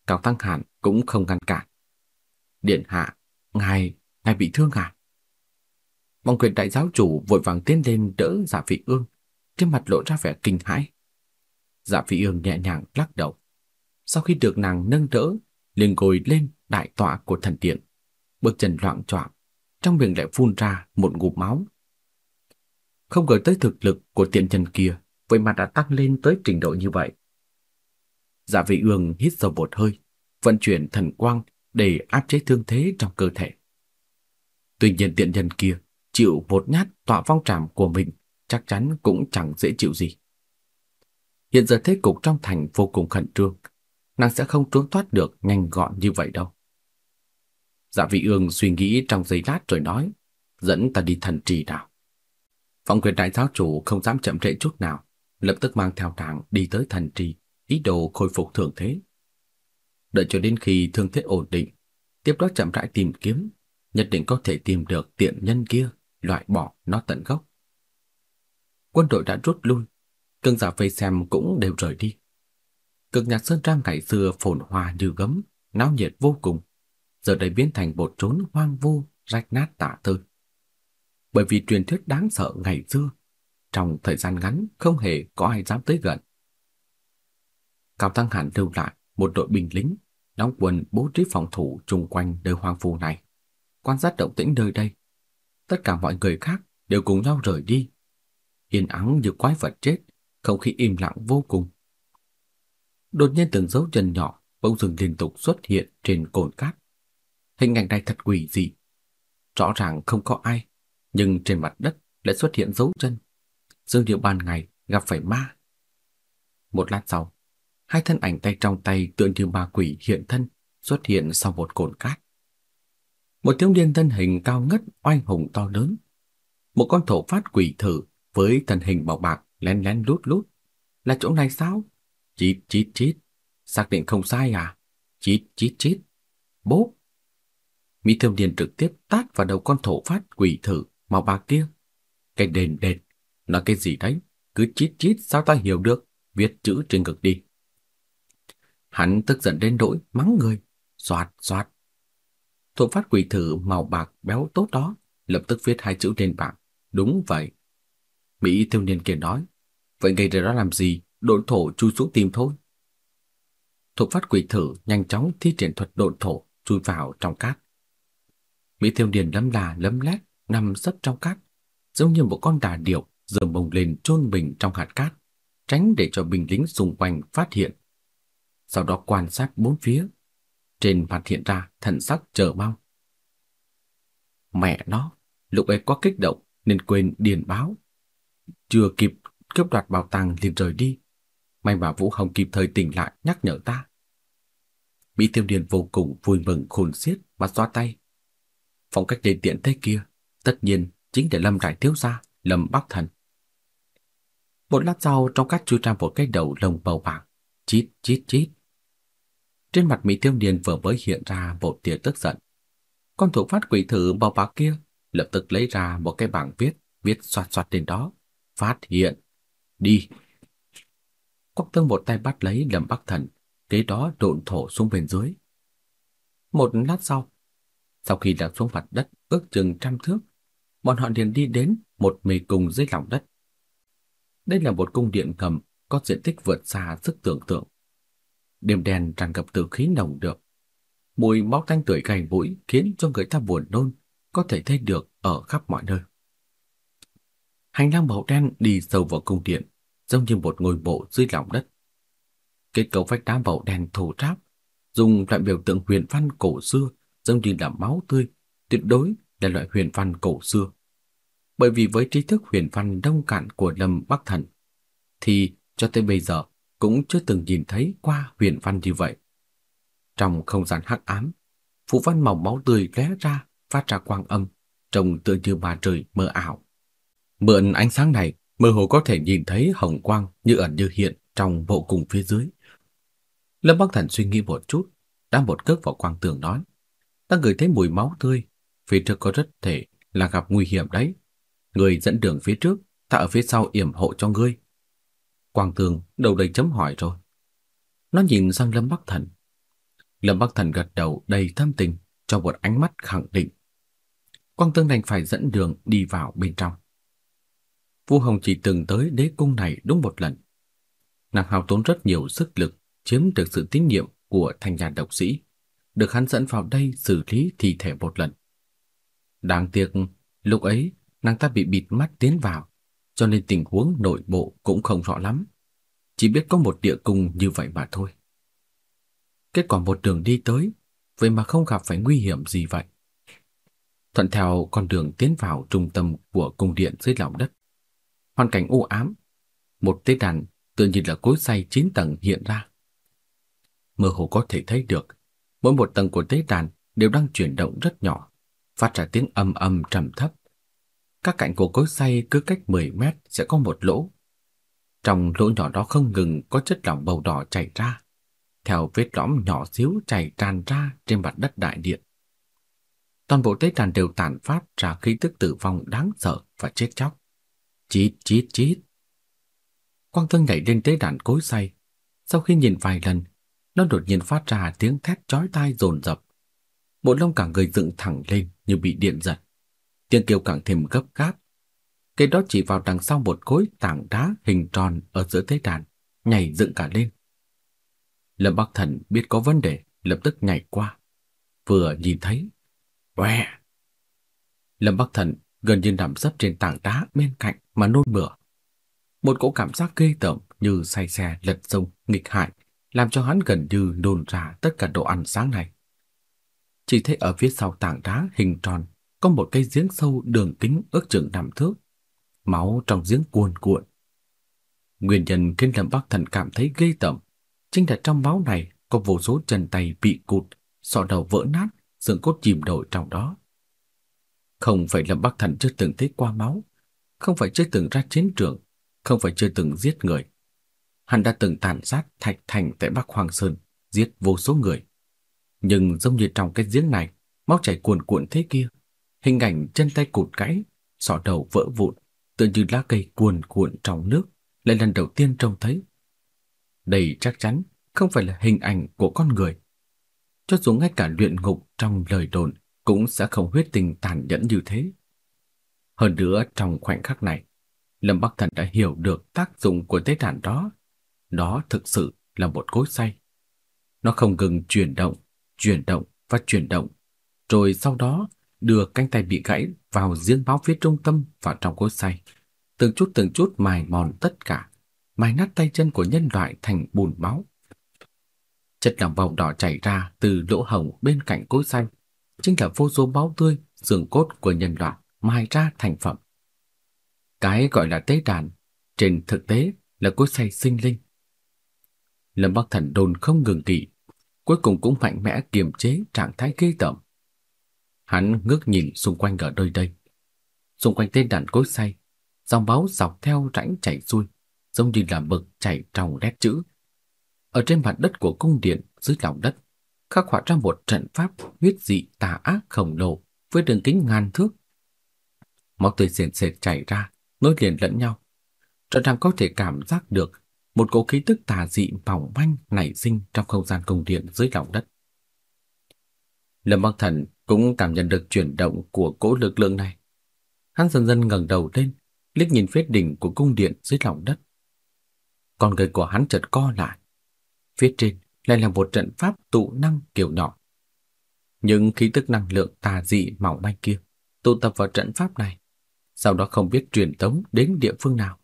Cao Tăng Hàn cũng không ngăn cản. Điện hạ, ngài, ngài bị thương à? Mong quyền đại giáo chủ vội vàng tiến lên đỡ dạ giả Vị Ương, trên mặt lộ ra vẻ kinh hãi. Dạ Vị Ương nhẹ nhàng lắc đầu. Sau khi được nàng nâng đỡ, liền ngồi lên đại tọa của thần điện, bước chân loạn choạng, trong miệng lại phun ra một ngụm máu. Không ngờ tới thực lực của tiện nhân kia, vậy mà đã tăng lên tới trình độ như vậy. Dạ Vị Ương hít sâu một hơi, vận chuyển thần quang để áp chế thương thế trong cơ thể. Tuy nhiên tiện nhân kia chịu một nhát tọa phong trảm của mình chắc chắn cũng chẳng dễ chịu gì. Hiện giờ thế cục trong thành vô cùng khẩn trương, nàng sẽ không trốn thoát được nhanh gọn như vậy đâu. Dạ vị ương suy nghĩ trong giây lát rồi nói, dẫn ta đi thần trì nào. Phong quyền đại giáo chủ không dám chậm trễ chút nào, lập tức mang theo nàng đi tới thần trì, ý đồ khôi phục thường thế. Đợi cho đến khi thương thế ổn định, tiếp đó chậm rãi tìm kiếm, nhất định có thể tìm được tiện nhân kia, loại bỏ nó tận gốc. Quân đội đã rút lui, cương giả vây xem cũng đều rời đi. Cực nhạc sơn trang ngày xưa phồn hoa như gấm, náo nhiệt vô cùng, giờ đây biến thành một trốn hoang vu, rách nát tả tơi. Bởi vì truyền thuyết đáng sợ ngày xưa, trong thời gian ngắn không hề có ai dám tới gần. Cao Tăng Hàn lưu lại một đội binh lính, đóng quân bố trí phòng thủ chung quanh nơi hoang vu này, quan sát động tĩnh nơi đây. Tất cả mọi người khác đều cùng nhau rời đi. Yên ắng như quái vật chết, không khí im lặng vô cùng. Đột nhiên từng dấu chân nhỏ bỗng dừng liên tục xuất hiện trên cồn cát. Hình ảnh này thật quỷ dị. Rõ ràng không có ai, nhưng trên mặt đất lại xuất hiện dấu chân. Dương Điệu ban ngày gặp phải ma. Một lát sau, hai thân ảnh tay trong tay tượng như ma quỷ hiện thân xuất hiện sau một cồn cát. Một thiếu niên thân hình cao ngất oai hùng to lớn. Một con thổ phát quỷ thử với thân hình màu bạc lén lén lút lút. Là chỗ này sao? Chít chít chít. Xác định không sai à? Chít chít chít. Bốp. Mỹ Thiêu Niên trực tiếp tát vào đầu con thổ phát quỷ thử màu bạc kia. Cái đền đền. Nói cái gì đấy? Cứ chít chít sao ta hiểu được? Viết chữ trên ngực đi. Hắn tức giận đến nỗi mắng người. Xoạt xoạt. Thổ phát quỷ thử màu bạc béo tốt đó, lập tức viết hai chữ trên bảng. Đúng vậy. Mỹ thiếu niên kia nói. Vậy gây ra đó làm gì? Độn thổ chui xuống tìm thôi. thổ phát quỷ thử nhanh chóng thi triển thuật độn thổ chui vào trong cát. Mỹ Thiêu Điền lấm là lấm lét nằm sấp trong cát, giống như một con đà điểu giờ bồng lên chôn mình trong hạt cát, tránh để cho binh lính xung quanh phát hiện. Sau đó quan sát bốn phía, trên mặt hiện ra thần sắc chờ mong. Mẹ nó, lúc ấy quá kích động nên quên điền báo. Chưa kịp cướp đoạt bảo tàng liền rời đi. May mà Vũ Hồng kịp thời tỉnh lại nhắc nhở ta. Mỹ Tiêu Điền vô cùng vui mừng khôn xiết và xoa tay. Phong cách đề tiện thế kia, tất nhiên chính là Lâm Đại Thiếu Gia, Lâm Bắc Thần. Một lát sau trong các chui ra một cái đầu lông bầu bạc, chít chít chít. Trên mặt Mỹ Tiêu Điền vừa mới hiện ra một tia tức giận. Con thủ phát quỷ thử bầu bạc kia lập tức lấy ra một cái bảng viết, viết xoạt xoạt lên đó. Phát hiện. Đi. Quốc tương một tay bắt lấy Lâm Bắc Thần, kế đó độn thổ xuống bên dưới. Một lát sau, sau khi đặt xuống mặt đất ước chừng trăm thước, bọn họ liền đi đến một mê cung dưới lòng đất. Đây là một cung điện ngầm có diện tích vượt xa sức tưởng tượng. Đêm đen tràn ngập từ khí nồng được. Mùi máu tanh tưởi gầy mũi khiến cho người ta buồn nôn, có thể thấy được ở khắp mọi nơi. Hành lang màu đen đi sâu vào cung điện, giống như một ngôi mộ dưới lòng đất. Kết cấu vách đá màu đen thô ráp, dùng loại biểu tượng huyền văn cổ xưa giống như là máu tươi, tuyệt đối là loại huyền văn cổ xưa. Bởi vì với trí thức huyền văn đông cạn của Lâm Bắc Thần, thì cho tới bây giờ cũng chưa từng nhìn thấy qua huyền văn như vậy. Trong không gian hắc ám, phù văn màu máu tươi lóe ra, phát ra quang âm, trông tựa như bà trời mơ ảo. Mượn ánh sáng này, mơ hồ có thể nhìn thấy hồng quang như ẩn như hiện trong bộ cùng phía dưới. Lâm Bắc Thần suy nghĩ một chút, đã một cước vào quang tường nói: "Ta ngửi thấy mùi máu tươi, phía trước có rất thể là gặp nguy hiểm đấy. Người dẫn đường phía trước, ta ở phía sau yểm hộ cho ngươi." Quang tường đầu đầy chấm hỏi rồi. Nó nhìn sang Lâm Bắc Thần. Lâm Bắc Thần gật đầu đầy thâm tình, cho một ánh mắt khẳng định. Quang tường đành phải dẫn đường đi vào bên trong. Vu Hồng chỉ từng tới đế cung này đúng một lần. Nàng hao tốn rất nhiều sức lực chiếm được sự tín nhiệm của thanh nhà độc sĩ, được hắn dẫn vào đây xử lý thi thể một lần. Đáng tiếc, lúc ấy nàng ta bị bịt mắt tiến vào, cho nên tình huống nội bộ cũng không rõ lắm. Chỉ biết có một địa cung như vậy mà thôi. Kết quả một đường đi tới, vậy mà không gặp phải nguy hiểm gì vậy. Thuận theo con đường tiến vào trung tâm của cung điện dưới lòng đất. Hoàn cảnh u ám, một tế đàn tự nhiên là cối xay chín tầng hiện ra. Mơ hồ có thể thấy được, mỗi một tầng của tế đàn đều đang chuyển động rất nhỏ, phát ra tiếng âm âm trầm thấp. Các cạnh của cối xay cứ cách 10 mét sẽ có một lỗ. Trong lỗ nhỏ đó không ngừng có chất lỏng màu đỏ chảy ra, theo vết lõm nhỏ xíu chảy tràn ra trên mặt đất đại điện. Toàn bộ tế đàn đều tản phát ra khí tức tử vong đáng sợ và chết chóc. Chít chít chít. Quang Tân nhảy lên tế đàn cối xay. Sau khi nhìn vài lần, nó đột nhiên phát ra tiếng thét chói tai dồn dập. Bộ lông cả người dựng thẳng lên như bị điện giật. Tiếng kêu càng thêm gấp gáp. Cái đó chỉ vào đằng sau một khối tảng đá hình tròn ở giữa thế đàn, nhảy dựng cả lên. Lâm Bắc Thần biết có vấn đề, lập tức nhảy qua. Vừa nhìn thấy, Quẹ! Lâm Bắc Thần gần như nằm sấp trên tảng đá bên cạnh mà nôn mửa. Một cỗ cảm giác ghê tởm như say xe lật sông nghịch hại làm cho hắn gần như nôn ra tất cả đồ ăn sáng nay. Chỉ thấy ở phía sau tảng đá hình tròn có một cái giếng sâu đường kính ước chừng năm thước, máu trong giếng cuồn cuộn. Nguyên nhân khiến Lâm Bắc Thần cảm thấy ghê tởm chính là trong máu này có vô số chân tay bị cụt, sọ đầu vỡ nát, xương cốt chìm nổi trong đó. Không phải Lâm Bắc Thần chưa từng thấy qua máu, không phải chưa từng ra chiến trường, không phải chưa từng giết người. Hắn đã từng tàn sát Thạch Thành tại Bắc Hoàng Sơn, giết vô số người. Nhưng giống như trong cái giếng này, máu chảy cuồn cuộn thế kia, hình ảnh chân tay cụt gãy, sọ đầu vỡ vụn, tựa như lá cây cuồn cuộn trong nước, lại lần đầu tiên trông thấy. Đây chắc chắn không phải là hình ảnh của con người. Cho dù ngay cả luyện ngục trong lời đồn cũng sẽ không huyết tình tàn nhẫn như thế. Hơn nữa trong khoảnh khắc này, Lâm Bắc Thần đã hiểu được tác dụng của tế đàn đó. Đó thực sự là một cối xay. Nó không ngừng chuyển động, chuyển động và chuyển động, rồi sau đó đưa cánh tay bị gãy vào giếng báo phía trung tâm vào trong cối xay. Từng chút từng chút mài mòn tất cả, mài nát tay chân của nhân loại thành bùn máu. Chất lỏng màu đỏ chảy ra từ lỗ hổng bên cạnh cối xay, chính là vô số máu tươi, xương cốt của nhân loại mài ra thành phẩm. Cái gọi là tế đàn, trên thực tế là cối xay sinh linh. Lâm Bắc Thần đồn không ngừng kỵ cuối cùng cũng mạnh mẽ kiềm chế trạng thái ghê tởm. Hắn ngước nhìn xung quanh ở nơi đây. Xung quanh tên đàn cối xay, dòng máu dọc theo rãnh chảy xuôi, giống như là mực chảy trong nét chữ. Ở trên mặt đất của cung điện dưới lòng đất, khắc họa ra một trận pháp huyết dị tà ác khổng lồ với đường kính ngàn thước. Máu tươi sền xệt chảy ra, nối liền lẫn nhau. Rõ ràng có thể cảm giác được một cỗ khí tức tà dị mỏng manh nảy sinh trong không gian cung điện dưới lòng đất. Lâm Bắc Thần cũng cảm nhận được chuyển động của cỗ lực lượng này. Hắn dần dần ngẩng đầu lên, liếc nhìn phía đỉnh của cung điện dưới lòng đất. Con người của hắn chợt co lại. Phía trên lại là một trận pháp tụ năng kiểu nhỏ. Những khí tức năng lượng tà dị mỏng manh kia tụ tập vào trận pháp này, sau đó không biết truyền tống đến địa phương nào.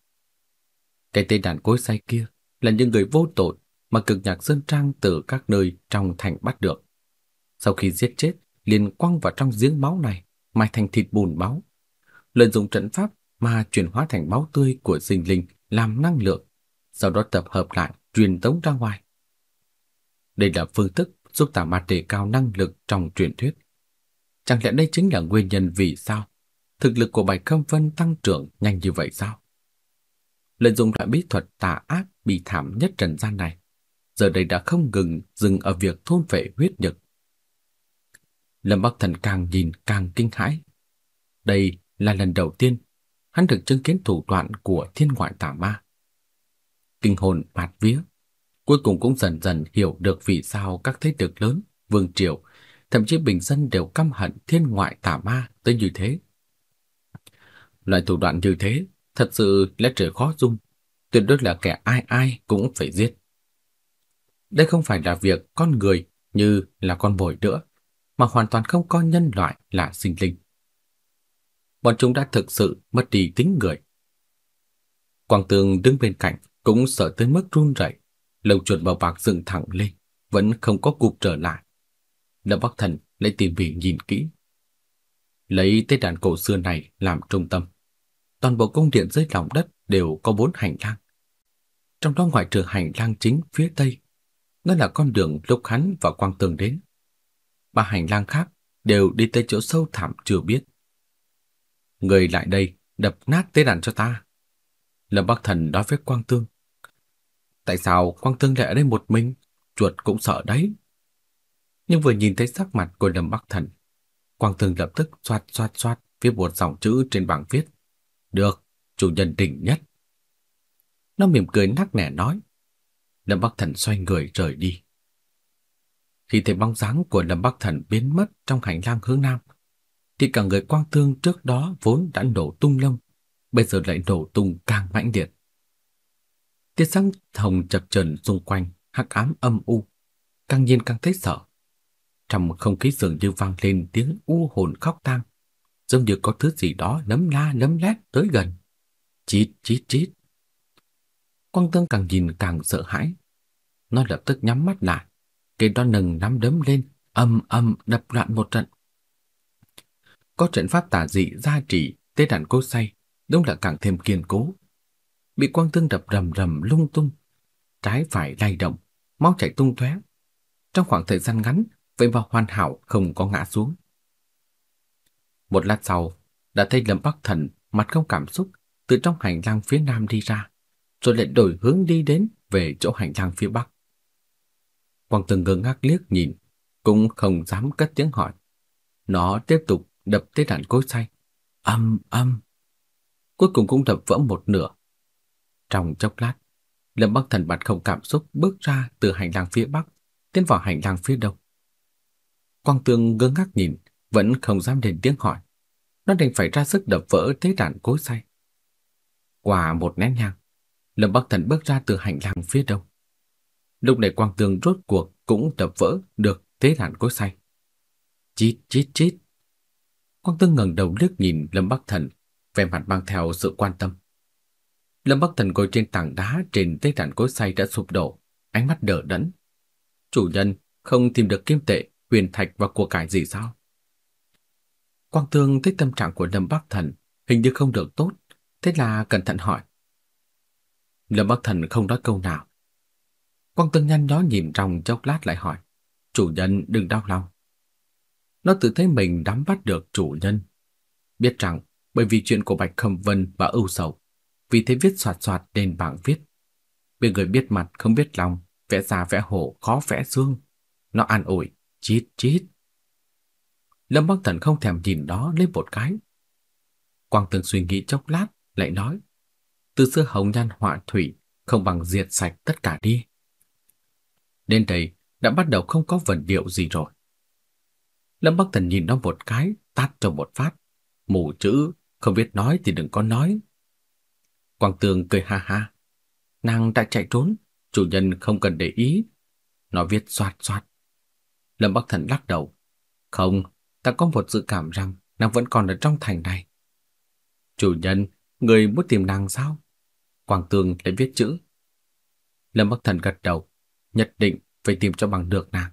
Cái tên đàn cối say kia là những người vô tội mà cực nhạc sơn trang từ các nơi trong thành bắt được. Sau khi giết chết, liền quăng vào trong giếng máu này, mai thành thịt bùn máu. Lợi dụng trận pháp mà chuyển hóa thành máu tươi của sinh linh làm năng lượng, sau đó tập hợp lại truyền tống ra ngoài. Đây là phương thức giúp tà ma đề cao năng lực trong truyền thuyết. Chẳng lẽ đây chính là nguyên nhân vì sao thực lực của Bạch Khâm Vân tăng trưởng nhanh như vậy sao? Lợi dụng loại bí thuật tà ác bị thảm nhất trần gian này, giờ đây đã không ngừng dừng ở việc thôn phệ huyết nhật. Lâm Bắc Thần càng nhìn càng kinh hãi. Đây là lần đầu tiên hắn được chứng kiến thủ đoạn của thiên ngoại tà ma. Kinh hồn bạt vía, cuối cùng cũng dần dần hiểu được vì sao các thế lực lớn, vương triều, thậm chí bình dân đều căm hận thiên ngoại tà ma tới như thế. Loại thủ đoạn như thế thật sự là trời khó dung, tuyệt đối là kẻ ai ai cũng phải giết. Đây không phải là việc con người như là con vội nữa, mà hoàn toàn không coi nhân loại là sinh linh. Bọn chúng đã thực sự mất đi tính người. Quang Tường đứng bên cạnh cũng sợ tới mức run rẩy, lầu chuột màu bạc dựng thẳng lên, vẫn không có cục trở lại. Lâm Bắc Thần lấy tìm vị nhìn kỹ. Lấy tế đàn cổ xưa này làm trung tâm. Toàn bộ cung điện dưới lòng đất đều có bốn hành lang. Trong đó ngoại trừ hành lang chính phía tây, nó là con đường lúc hắn và Quang Tường đến. Ba hành lang khác đều đi tới chỗ sâu thẳm chưa biết. Người lại đây, đập nát tế đàn cho ta. Lâm Bắc Thần nói với Quang Tương. Tại sao Quang Tương lại ở đây một mình? Chuột cũng sợ đấy. Nhưng vừa nhìn thấy sắc mặt của Lâm Bắc Thần, Quang Tương lập tức xoát xoát xoát viết một dòng chữ trên bảng viết. Được, chủ nhân đỉnh nhất. Nó mỉm cười nắc nẻ nói. Lâm Bắc Thần xoay người rời đi. Khi thấy bóng dáng của Lâm Bắc Thần biến mất trong hành lang hướng nam, thì cả người quang thương trước đó vốn đã nổ tung lông, bây giờ lại nổ tung càng mãnh liệt. Tia sáng hồng chập chờn xung quanh, hắc ám âm u, càng nhìn càng thấy sợ. Trong một không khí dường như vang lên tiếng u hồn khóc tang, giống như có thứ gì đó nấm la nấm lét tới gần. Chít chít chít. Quang Tương càng nhìn càng sợ hãi. Nó lập tức nhắm mắt lại, cái đó nâng nắm đấm lên, âm âm đập loạn một trận. Có trận pháp tả dị gia trì, tê đàn cố say, đúng là càng thêm kiên cố. Bị quang tương đập rầm rầm lung tung, trái phải lay động, máu chảy tung tóe. Trong khoảng thời gian ngắn, vậy mà hoàn hảo không có ngã xuống. Một lát sau, đã thấy Lâm Bắc Thần mặt không cảm xúc từ trong hành lang phía nam đi ra, rồi lại đổi hướng đi đến về chỗ hành lang phía bắc. Quang Tường ngơ ngác liếc nhìn, cũng không dám cất tiếng hỏi. Nó tiếp tục đập tới đàn cối xay. Âm âm. Cuối cùng cũng đập vỡ một nửa. Trong chốc lát, Lâm Bắc Thần mặt không cảm xúc bước ra từ hành lang phía bắc, tiến vào hành lang phía đông. Quang Tường ngơ ngác nhìn, vẫn không dám lên tiếng hỏi. Nó đành phải ra sức đập vỡ thế đàn cối xay. Qua một nén nhang, Lâm Bắc Thần bước ra từ hành lang phía đông. Lúc này quang tường rốt cuộc cũng đập vỡ được thế đàn cối xay. Chít chít chít. Quang Tương ngẩng đầu liếc nhìn Lâm Bắc Thần, vẻ mặt mang theo sự quan tâm. Lâm Bắc Thần ngồi trên tảng đá trên tế đàn cối xay đã sụp đổ, ánh mắt đờ đẫn. Chủ nhân không tìm được kim tệ, huyền thạch và của cải gì sao? Quang Tương thấy tâm trạng của Lâm Bắc Thần hình như không được tốt, thế là cẩn thận hỏi. Lâm Bắc Thần không nói câu nào. Quang Tương nhanh đó nhìn trong chốc lát lại hỏi, chủ nhân đừng đau lòng. Nó tự thấy mình đắm bắt được chủ nhân. Biết rằng bởi vì chuyện của Bạch Khâm Vân và ưu sầu, vì thế viết soạt soạt nên bảng viết. Biết người biết mặt không biết lòng, vẽ già vẽ hổ khó vẽ xương. Nó an ủi, chít chít. Lâm Bắc Thần không thèm nhìn đó lên một cái. Quang tường suy nghĩ chốc lát, lại nói, từ xưa hồng nhan họa thủy, không bằng diệt sạch tất cả đi. Đến đây đã bắt đầu không có vần điệu gì rồi. Lâm Bắc Thần nhìn nó một cái, tát cho một phát. Mù chữ, không biết nói thì đừng có nói. Quang Tường cười ha ha. Nàng đã chạy trốn, chủ nhân không cần để ý. Nó viết soạt soạt. Lâm Bắc Thần lắc đầu. Không, ta có một dự cảm rằng nàng vẫn còn ở trong thành này. Chủ nhân, người muốn tìm nàng sao? Quang Tường lại viết chữ. Lâm Bắc Thần gật đầu, nhất định phải tìm cho bằng được nàng.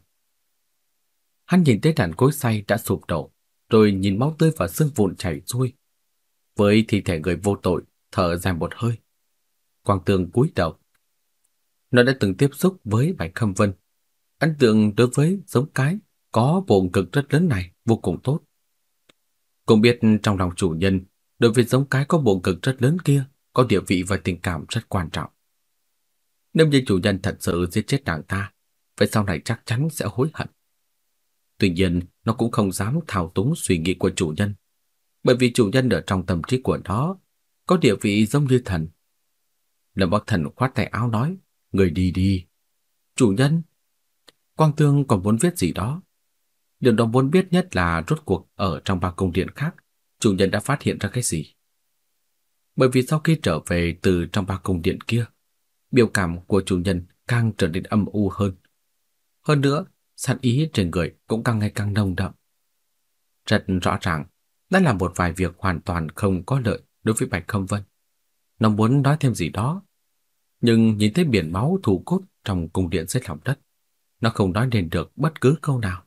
Hắn nhìn tới đàn cối xay đã sụp đổ, rồi nhìn máu tươi và xương vụn chảy xuôi. Với thi thể người vô tội, thở dài một hơi. Quang Tường cúi đầu. Nó đã từng tiếp xúc với Bạch Khâm Vân. Ấn tượng đối với giống cái có vụn cực rất lớn này vô cùng tốt. Cũng biết trong lòng chủ nhân, đối với giống cái có vụn cực rất lớn kia, có địa vị và tình cảm rất quan trọng. Nếu như chủ nhân thật sự giết chết nàng ta, vậy sau này chắc chắn sẽ hối hận. Tuy nhiên, nó cũng không dám thao túng suy nghĩ của chủ nhân, bởi vì chủ nhân ở trong tâm trí của nó có địa vị giống như thần. Lâm Bắc Thần khoát tay áo nói, người đi đi. Chủ nhân, Quang Tương còn muốn viết gì đó. Điều đó muốn biết nhất là rốt cuộc ở trong ba cung điện khác, chủ nhân đã phát hiện ra cái gì. Bởi vì sau khi trở về từ trong ba cung điện kia, biểu cảm của chủ nhân càng trở nên âm u hơn. Hơn nữa, sát ý trên người cũng càng ngày càng nồng đậm. Rất rõ ràng, đã là một vài việc hoàn toàn không có lợi đối với Bạch Không Vân. Nó muốn nói thêm gì đó, nhưng nhìn thấy biển máu thủ cốt trong cung điện dưới lòng đất, nó không nói nên được bất cứ câu nào.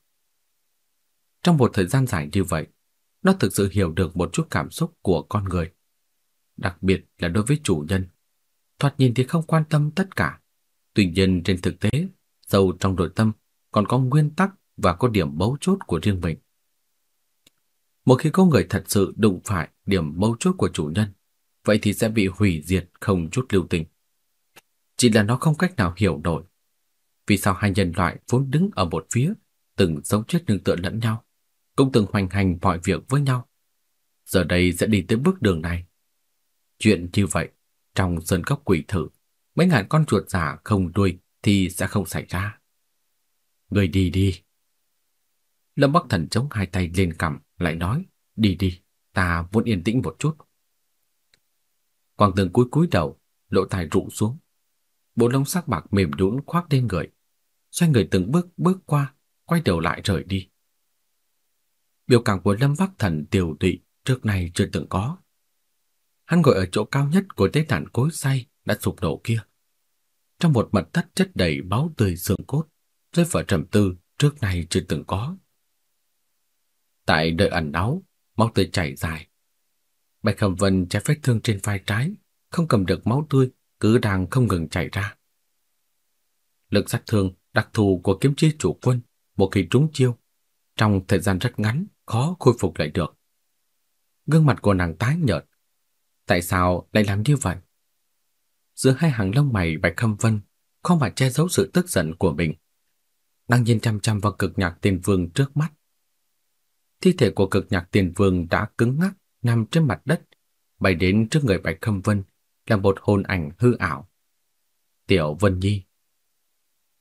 Trong một thời gian dài như vậy, nó thực sự hiểu được một chút cảm xúc của con người. Đặc biệt là đối với chủ nhân. Thoạt nhìn thì không quan tâm tất cả. Tuy nhiên trên thực tế, sâu trong nội tâm còn có nguyên tắc và có điểm mấu chốt của riêng mình. Một khi có người thật sự đụng phải điểm mấu chốt của chủ nhân, vậy thì sẽ bị hủy diệt không chút lưu tình. Chỉ là nó không cách nào hiểu nổi. Vì sao hai nhân loại vốn đứng ở một phía, từng sống chết nương tựa lẫn nhau, cũng từng hoành hành mọi việc với nhau. Giờ đây sẽ đi tới bước đường này. Chuyện như vậy, trong sơn cốc quỷ thử, mấy ngàn con chuột giả không đuôi thì sẽ không xảy ra. Người đi đi. Lâm Bắc Thần chống hai tay lên cằm, lại nói, đi đi, ta muốn yên tĩnh một chút. Quang tường cúi cúi đầu, lộ tài rụ xuống. Bộ lông sắc bạc mềm nhũn khoác lên người, xoay người từng bước bước qua, quay đầu lại rời đi. Biểu cảm của Lâm Bắc Thần tiểu tụy trước này chưa từng có. Hắn ngồi ở chỗ cao nhất của tế đàn cối xay đã sụp đổ kia. Trong một mật thất chất đầy máu tươi xương cốt, rơi vào trầm tư trước này chưa từng có. Tại nơi ẩn náu, máu tươi chảy dài. Bạch Khẩm Vân trái vết thương trên vai trái, không cầm được máu tươi, cứ đang không ngừng chảy ra. Lực sát thương đặc thù của kiếm chi chủ quân, một khi trúng chiêu, trong thời gian rất ngắn, khó khôi phục lại được. Gương mặt của nàng tái nhợt. Tại sao lại làm như vậy? Giữa hai hàng lông mày Bạch Khâm Vân không phải che giấu sự tức giận của mình. Đang nhìn chăm chăm vào cực nhạc tiền vương trước mắt. Thi thể của cực nhạc tiền vương đã cứng ngắc nằm trên mặt đất, bay đến trước người Bạch Khâm Vân là một hồn ảnh hư ảo. Tiểu Vân Nhi.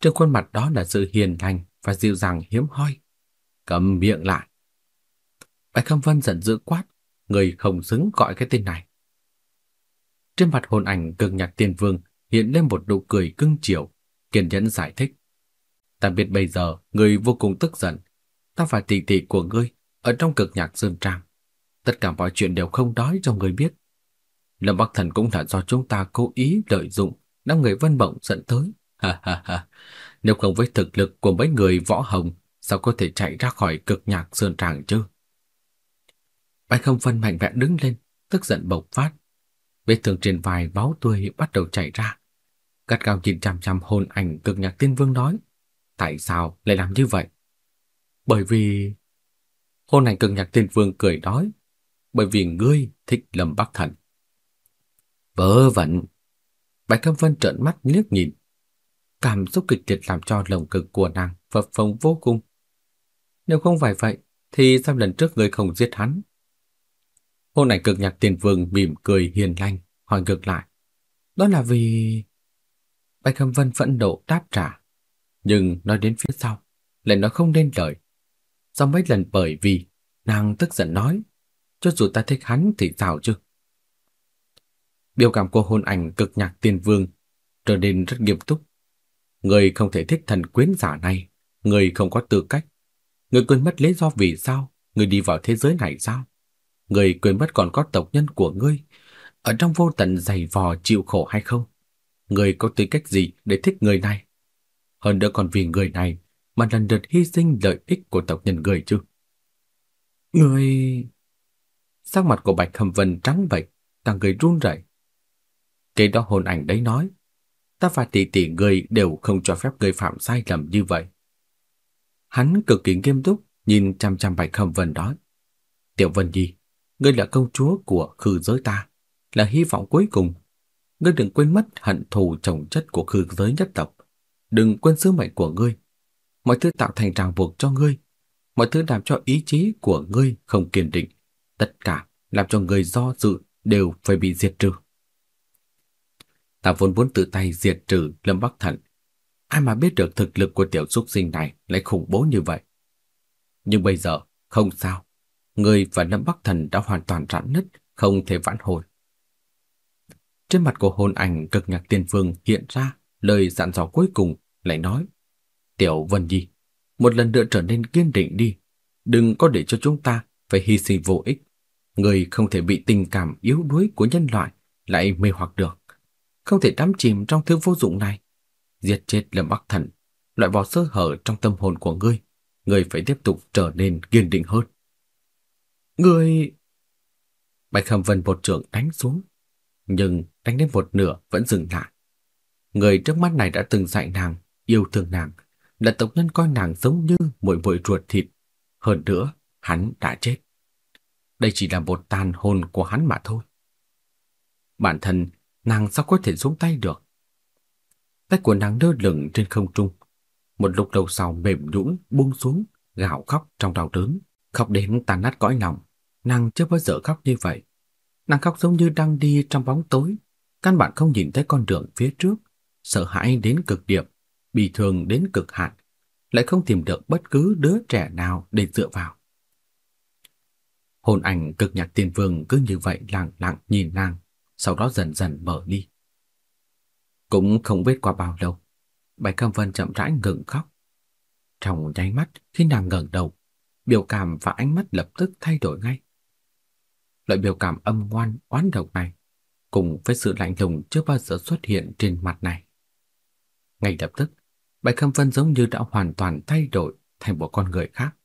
Trên khuôn mặt đó là sự hiền lành và dịu dàng hiếm hoi. Cầm miệng lại. Bạch Khâm Vân giận dữ quát, người không xứng gọi cái tên này. Trên mặt hồn ảnh cực nhạc tiên vương hiện lên một nụ cười cưng chiều, kiên nhẫn giải thích. Ta biết bây giờ người vô cùng tức giận, ta phải tỉ tỉ của ngươi ở trong cực nhạc dương trang. Tất cả mọi chuyện đều không nói cho người biết. Lâm Bắc Thần cũng là do chúng ta cố ý lợi dụng năm người vân bộng dẫn tới. Ha ha ha. Nếu không với thực lực của mấy người võ hồng, sao có thể chạy ra khỏi cực nhạc sơn tràng chứ? Bạch Không Phân mạnh mẽ đứng lên, tức giận bộc phát. Vết thương trên vai máu tươi bắt đầu chảy ra. Cắt cao nhìn chằm chằm hồn ảnh cực nhạc tiên vương nói. Tại sao lại làm như vậy? Bởi vì... Hồn ảnh cực nhạc tiên vương cười nói. Bởi vì ngươi thích lầm Bắc Thần. Vớ vẩn. Bạch Cam Vân trợn mắt liếc nhìn. Cảm xúc kịch liệt làm cho lồng cực của nàng phập phồng vô cùng. Nếu không phải vậy, thì sao lần trước ngươi không giết hắn? Hôn ảnh cực nhạc tiền vương mỉm cười hiền lành, hỏi ngược lại. Đó là vì... Bạch Khâm Vân phẫn nộ đáp trả, nhưng nói đến phía sau, lại nói không nên lời. Sau mấy lần bởi vì nàng tức giận nói, cho dù ta thích hắn thì sao chứ? Biểu cảm của hôn ảnh cực nhạc tiền vương trở nên rất nghiêm túc. Người không thể thích thần quyến giả này, người không có tư cách. Người quên mất lý do vì sao người đi vào thế giới này sao? Người quên mất còn có tộc nhân của ngươi ở trong vô tận dày vò chịu khổ hay không? Người có tư cách gì để thích người này? Hơn nữa còn vì người này mà lần lượt hy sinh lợi ích của tộc nhân người chứ? Người... Sắc mặt của Bạch hầm Vân trắng bệch, càng người run rẩy. cái đó hồn ảnh đấy nói, ta và tỷ tỷ người đều không cho phép người phạm sai lầm như vậy. Hắn cực kỳ nghiêm túc nhìn chằm chằm Bạch Khâm Vân đó Tiểu Vân Nhi, ngươi là công chúa của khư giới ta, là hy vọng cuối cùng. Ngươi đừng quên mất hận thù chồng chất của khư giới nhất tộc. Đừng quên sứ mệnh của ngươi. Mọi thứ tạo thành ràng buộc cho ngươi. Mọi thứ làm cho ý chí của ngươi không kiên định. Tất cả làm cho ngươi do dự đều phải bị diệt trừ. Ta vốn muốn tự tay diệt trừ Lâm Bắc Thần. Ai mà biết được thực lực của tiểu xuất sinh này lại khủng bố như vậy. Nhưng bây giờ, không sao. Người và Lâm Bắc Thần đã hoàn toàn rạn nứt, không thể vãn hồi. Trên mặt của hồn ảnh cực nhạc tiên vương hiện ra lời dặn dò cuối cùng, lại nói. Tiểu Vân Nhi, một lần nữa trở nên kiên định đi. Đừng có để cho chúng ta phải hy sinh vô ích. Người không thể bị tình cảm yếu đuối của nhân loại lại mê hoặc được. Không thể đắm chìm trong thứ vô dụng này. Giết chết Lâm Bắc Thần, loại bỏ sơ hở trong tâm hồn của ngươi. Ngươi phải tiếp tục trở nên kiên định hơn. Ngươi... Bạch Khâm Vân một trường đánh xuống, nhưng đánh đến một nửa vẫn dừng lại. Người trước mắt này đã từng dạy nàng, yêu thương nàng, là tộc nhân coi nàng giống như muội muội ruột thịt. Hơn nữa, hắn đã chết. Đây chỉ là một tàn hồn của hắn mà thôi. Bản thân, nàng sao có thể xuống tay được? Tay của nàng đơ lửng trên không trung. Một lúc đầu sau mềm nhũn buông xuống, gào khóc trong đau đớn, khóc đến tàn nát cõi lòng. Nàng chưa bao giờ khóc như vậy. Nàng khóc giống như đang đi trong bóng tối, căn bản không nhìn thấy con đường phía trước, sợ hãi đến cực điểm, bị thương đến cực hạn, lại không tìm được bất cứ đứa trẻ nào để dựa vào. Hồn ảnh cực nhạc tiên vương cứ như vậy lặng lặng nhìn nàng, sau đó dần dần mở đi. Cũng không biết qua bao lâu, Bạch Cam Vân chậm rãi ngừng khóc. Trong nháy mắt khi nàng ngẩng đầu, biểu cảm và ánh mắt lập tức thay đổi ngay. Loại biểu cảm âm ngoan, oán độc này, cùng với sự lạnh lùng chưa bao giờ xuất hiện trên mặt này. Ngay lập tức, Bạch Khâm Vân giống như đã hoàn toàn thay đổi thành một con người khác.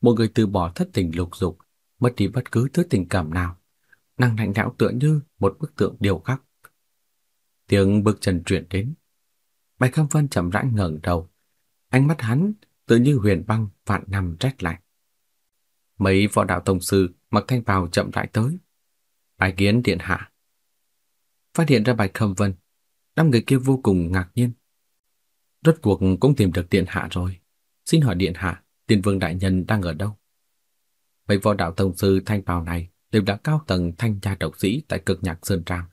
Một người từ bỏ thất tình lục dục, mất đi bất cứ thứ tình cảm nào, nàng lạnh lẽo tựa như một bức tượng điêu khắc. Tiếng bước chân chuyển đến. Bạch Khâm Vân chậm rãi ngẩng đầu, ánh mắt hắn tự như huyền băng vạn năm rét lạnh. Mấy võ đạo tổng sư mặc thanh bào chậm rãi tới. Bài kiến điện hạ. Phát hiện ra Bạch Khâm Vân, năm người kia vô cùng ngạc nhiên. Rốt cuộc cũng tìm được điện hạ rồi. Xin hỏi điện hạ, tiền vương đại nhân đang ở đâu? Mấy võ đạo tổng sư thanh bào này đều đã cao tầng thanh gia độc sĩ tại cực nhạc Sơn Trang.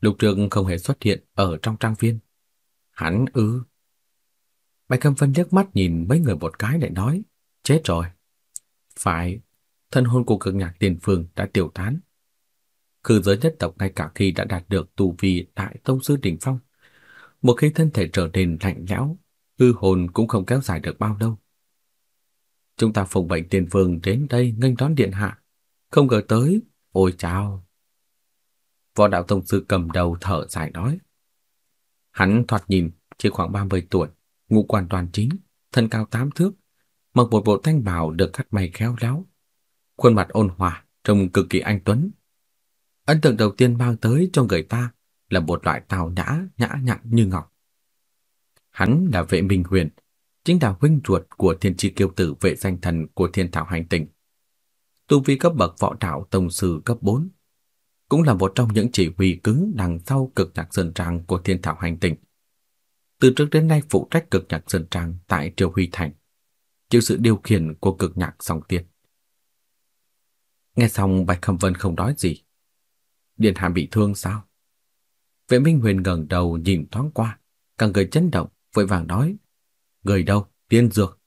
Lục trường không hề xuất hiện ở trong trang viên. Hắn ư. Bạch Cầm Vân liếc mắt nhìn mấy người một cái lại nói, chết rồi. Phải, thân hồn của cực nhạc tiền phương đã tiêu tán. Khư giới nhất tộc ngay cả khi đã đạt được tu vi đại tông sư đỉnh phong, một khi thân thể trở nên lạnh lẽo, hư hồn cũng không kéo dài được bao lâu. Chúng ta phụng bệnh tiền phương đến đây nghênh đón điện hạ, không ngờ tới, ôi chao! Võ đạo tông sư cầm đầu thở dài nói. Hắn thoạt nhìn chỉ khoảng 30 tuổi, ngũ quan toàn chính, thân cao tám thước, mặc một bộ thanh bào được cắt may khéo léo, khuôn mặt ôn hòa, trông cực kỳ anh tuấn. Ấn tượng đầu tiên mang tới cho người ta là một loại tào nhã, nhã nhặn như ngọc. Hắn là vệ minh huyền, chính là huynh ruột của thiên chi kiêu tử vệ danh thần của thiên thảo hành tinh. Tu vi cấp bậc võ đạo tông sư cấp 4, cũng là một trong những chỉ huy cứng đằng sau cực nhạc sơn trang của thiên thảo hành tinh. Từ trước đến nay phụ trách cực nhạc sơn trang tại Triều Huy Thành, chịu sự điều khiển của cực nhạc song tiên. Nghe xong Bạch Khâm Vân không nói gì. Điện Hạ bị thương sao? Vệ Minh Huyền ngẩng đầu nhìn thoáng qua, cả người chấn động, vội vàng nói: "Người đâu? Tiên dược."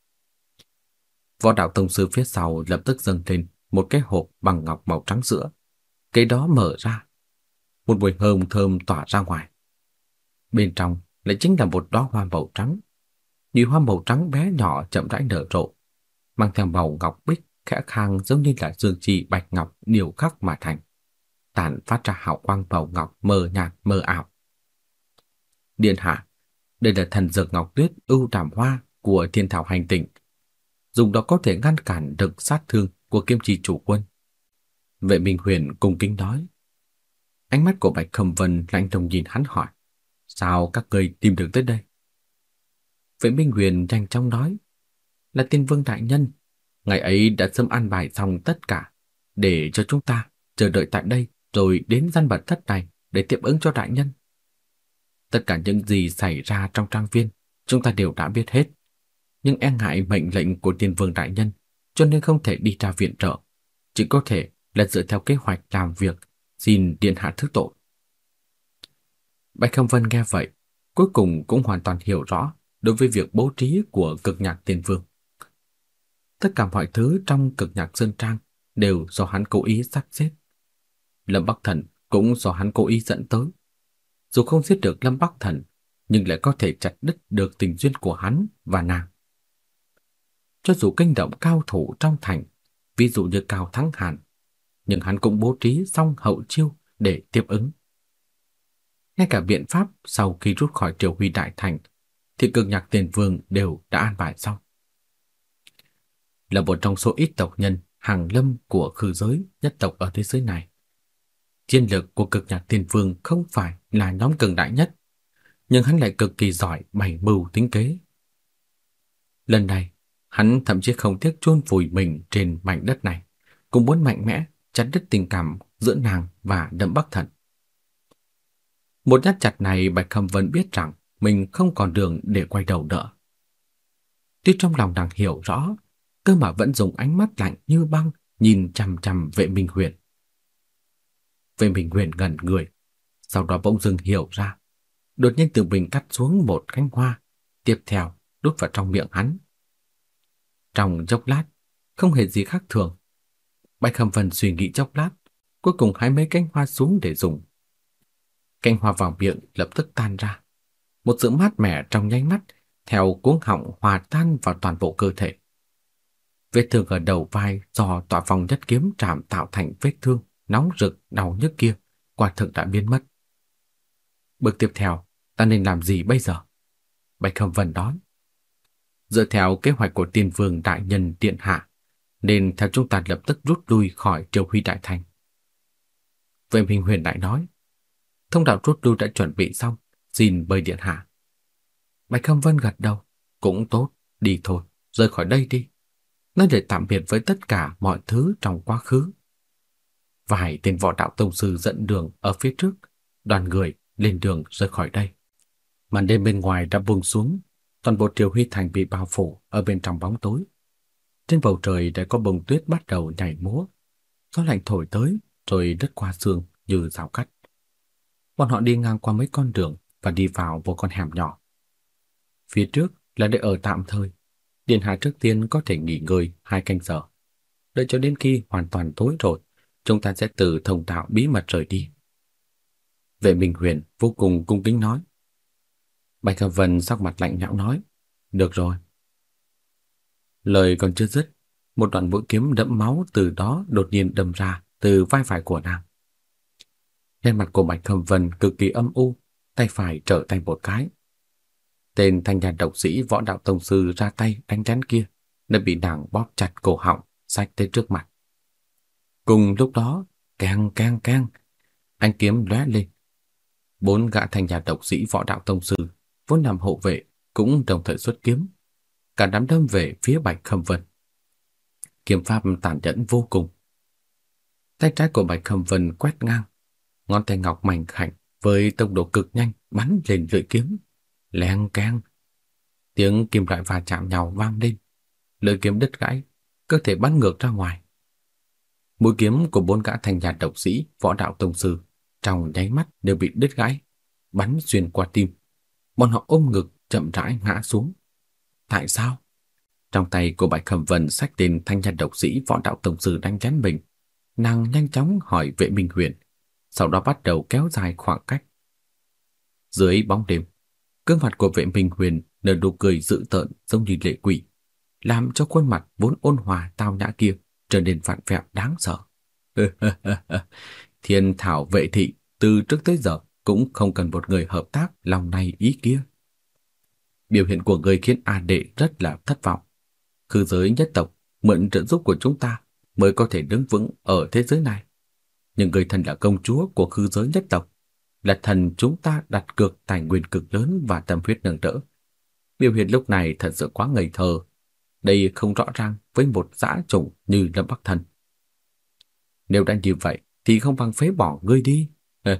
Võ đạo tông sư phía sau lập tức dâng lên một cái hộp bằng ngọc màu trắng sữa. Cái đó mở ra, một mùi hương thơm tỏa ra ngoài. Bên trong lại chính là một đóa hoa màu trắng. Nhụy hoa màu trắng bé nhỏ chậm rãi nở rộ, mang theo màu ngọc bích khẽ khang giống như là dương trì bạch ngọc điều khắc mà thành, tản phát ra hào quang màu ngọc mờ nhạt mờ ảo. Điện hạ, đây là thần dược ngọc tuyết ưu trảm hoa của thiên thảo hành tinh. Dùng đó có thể ngăn cản được sát thương của kim trì chủ quân. Vệ Minh Huyền cung kính nói. Ánh mắt của Bạch Khâm Vân lạnh lùng nhìn hắn hỏi. Sao các người tìm được tới đây? Vệ Minh Huyền nhanh chóng nói. Là tiên vương đại nhân. Ngày ấy đã xâm an bài xong tất cả. Để cho chúng ta chờ đợi tại đây rồi đến gian bật thất này để tiếp ứng cho đại nhân. Tất cả những gì xảy ra trong trang viên, chúng ta đều đã biết hết. Nhưng e ngại mệnh lệnh của tiên vương đại nhân, cho nên không thể đi ra viện trợ. Chỉ có thể là dựa theo kế hoạch làm việc xin điện hạ thứ tội. Bạch Khâm Vân nghe vậy, cuối cùng cũng hoàn toàn hiểu rõ đối với việc bố trí của cực nhạc tiền vương. Tất cả mọi thứ trong cực nhạc sơn trang đều do hắn cố ý sắp xếp. Lâm Bắc Thần cũng do hắn cố ý dẫn tới. Dù không giết được Lâm Bắc Thần, nhưng lại có thể chặt đứt được tình duyên của hắn và nàng. Cho dù kinh động cao thủ trong thành, ví dụ như Cao Thắng Hàn, nhưng hắn cũng bố trí xong hậu chiêu để tiếp ứng. Ngay cả biện pháp sau khi rút khỏi triều huy đại thành thì cực nhạc tiền vương đều đã an bài xong. Là một trong số ít tộc nhân hàng lâm của khư giới nhất tộc ở thế giới này. Chiến lược của cực nhạc tiền vương không phải là nhóm cường đại nhất, nhưng hắn lại cực kỳ giỏi bày mưu tính kế. Lần này, hắn thậm chí không tiếc chôn vùi mình trên mảnh đất này, cũng muốn mạnh mẽ chặt đứt tình cảm giữa nàng và Đậm Bắc Thần. Một nhát chặt này Bạch Khâm Vân biết rằng mình không còn đường để quay đầu nữa. Tuy trong lòng nàng hiểu rõ, cơ mà vẫn dùng ánh mắt lạnh như băng nhìn chằm chằm vệ Minh Huyền. Vệ Minh Huyền ngẩn người, sau đó bỗng dưng hiểu ra, đột nhiên từ mình cắt xuống một cánh hoa, tiếp theo đút vào trong miệng hắn. Trong chốc lát, không hề gì khác thường. Bạch Hầm Vân suy nghĩ chốc lát, cuối cùng hái mấy cánh hoa xuống để dùng. Cánh hoa vào miệng lập tức tan ra. Một sự mát mẻ trong nháy mắt theo cuống họng hòa tan vào toàn bộ cơ thể. Vết thương ở đầu vai do tỏa phòng nhất kiếm chạm tạo thành vết thương nóng rực đau nhức kia quả thực đã biến mất. Bước tiếp theo, ta nên làm gì bây giờ? Bạch Hầm Vân đón. Dựa theo kế hoạch của tiên vương đại nhân điện hạ, nên theo chúng ta lập tức rút lui khỏi triều huy đại thành. Vệ Minh Huyền đại nói, thông đạo rút lui đã chuẩn bị xong, xin bơi điện hạ. Bạch Khâm Vân gật đầu, cũng tốt, đi thôi, rời khỏi đây đi. Nói để tạm biệt với tất cả mọi thứ trong quá khứ. Vài tên võ đạo tông sư dẫn đường ở phía trước, đoàn người lên đường rời khỏi đây. Màn đêm bên ngoài đã buông xuống, toàn bộ Triều Huy thành bị bao phủ ở bên trong bóng tối. Trên bầu trời đã có bông tuyết bắt đầu nhảy múa. Gió lạnh thổi tới, rồi đất qua xương như rào cắt. Bọn họ đi ngang qua mấy con đường và đi vào một con hẻm nhỏ. Phía trước là để ở tạm thời. Điện hạ trước tiên có thể nghỉ ngơi hai canh giờ. Đợi cho đến khi hoàn toàn tối rồi, chúng ta sẽ từ thông đạo bí mật rời đi. Vệ Minh Huyền vô cùng cung kính nói. Bạch Hợp Vân sắc mặt lạnh nhão nói, được rồi. Lời còn chưa dứt, một đoạn mũi kiếm đẫm máu từ đó đột nhiên đâm ra từ vai phải của nàng. Trên mặt của Bạch Khâm Vân cực kỳ âm u, tay phải trở tay một cái. Tên thanh nhàn độc sĩ võ đạo tông sư ra tay đánh chắn kia đã bị nàng bóp chặt cổ họng, sách tới trước mặt. Cùng lúc đó, càng càng càng, anh kiếm lóe lên. Bốn gã thanh nhàn độc sĩ võ đạo tông sư vốn nằm hộ vệ cũng đồng thời xuất kiếm, cả đám đâm về phía Bạch Khâm Vân. Kiếm pháp tàn nhẫn vô cùng. Tay trái của Bạch Khâm Vân quét ngang, ngón tay ngọc mảnh khảnh với tốc độ cực nhanh bắn lên lưỡi kiếm, leng keng. Tiếng kim loại va chạm nhau vang lên, lưỡi kiếm đứt gãy, cơ thể bắn ngược ra ngoài. Mũi kiếm của bốn gã thành nhạt độc sĩ võ đạo tông sư trong nháy mắt đều bị đứt gãy, bắn xuyên qua tim. Bọn họ ôm ngực chậm rãi ngã xuống. Tại sao? Trong tay của Bạch Khẩm Vân sách tên thanh nhân độc sĩ võ đạo tổng sư đánh chán mình. Nàng nhanh chóng hỏi vệ minh huyền, sau đó bắt đầu kéo dài khoảng cách. Dưới bóng đêm, gương mặt của vệ minh huyền nở nụ cười dữ tợn giống như lệ quỷ, làm cho khuôn mặt vốn ôn hòa tao nhã kia trở nên vặn vẹo đáng sợ. Thiên thảo vệ thị từ trước tới giờ cũng không cần một người hợp tác lòng này ý kia. Biểu hiện của người khiến A Đệ rất là thất vọng. Khư giới nhất tộc mượn trợ giúp của chúng ta mới có thể đứng vững ở thế giới này. Nhưng người thần là công chúa của khư giới nhất tộc, là thần chúng ta đặt cược tài nguyên cực lớn và tâm huyết nâng đỡ. Biểu hiện lúc này thật sự quá ngây thơ. Đây không rõ ràng với một dã chủng như Lâm Bắc Thần. Nếu đã như vậy thì không bằng phế bỏ ngươi đi.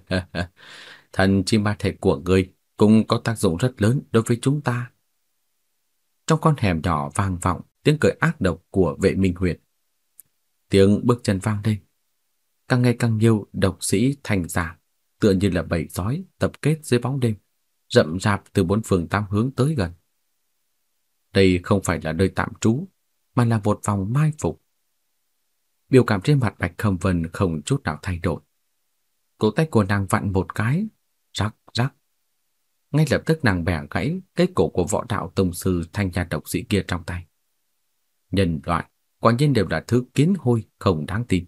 Thần chim ma thể của ngươi cũng có tác dụng rất lớn đối với chúng ta. Trong con hẻm nhỏ vang vọng tiếng cười ác độc của vệ minh huyệt. Tiếng bước chân vang lên. Càng ngày càng nhiều độc sĩ thành giả, tựa như là bầy sói tập kết dưới bóng đêm, rậm rạp từ bốn phương tám hướng tới gần. Đây không phải là nơi tạm trú, mà là một vòng mai phục. Biểu cảm trên mặt Bạch Khâm Vân không chút nào thay đổi. Cổ tay của nàng vặn một cái, rắc rắc. Ngay lập tức nàng bẻ gãy cái cổ của võ đạo tông sư thanh gia độc sĩ kia trong tay. Nhân loại, quả nhiên đều là thứ kiến hôi không đáng tin.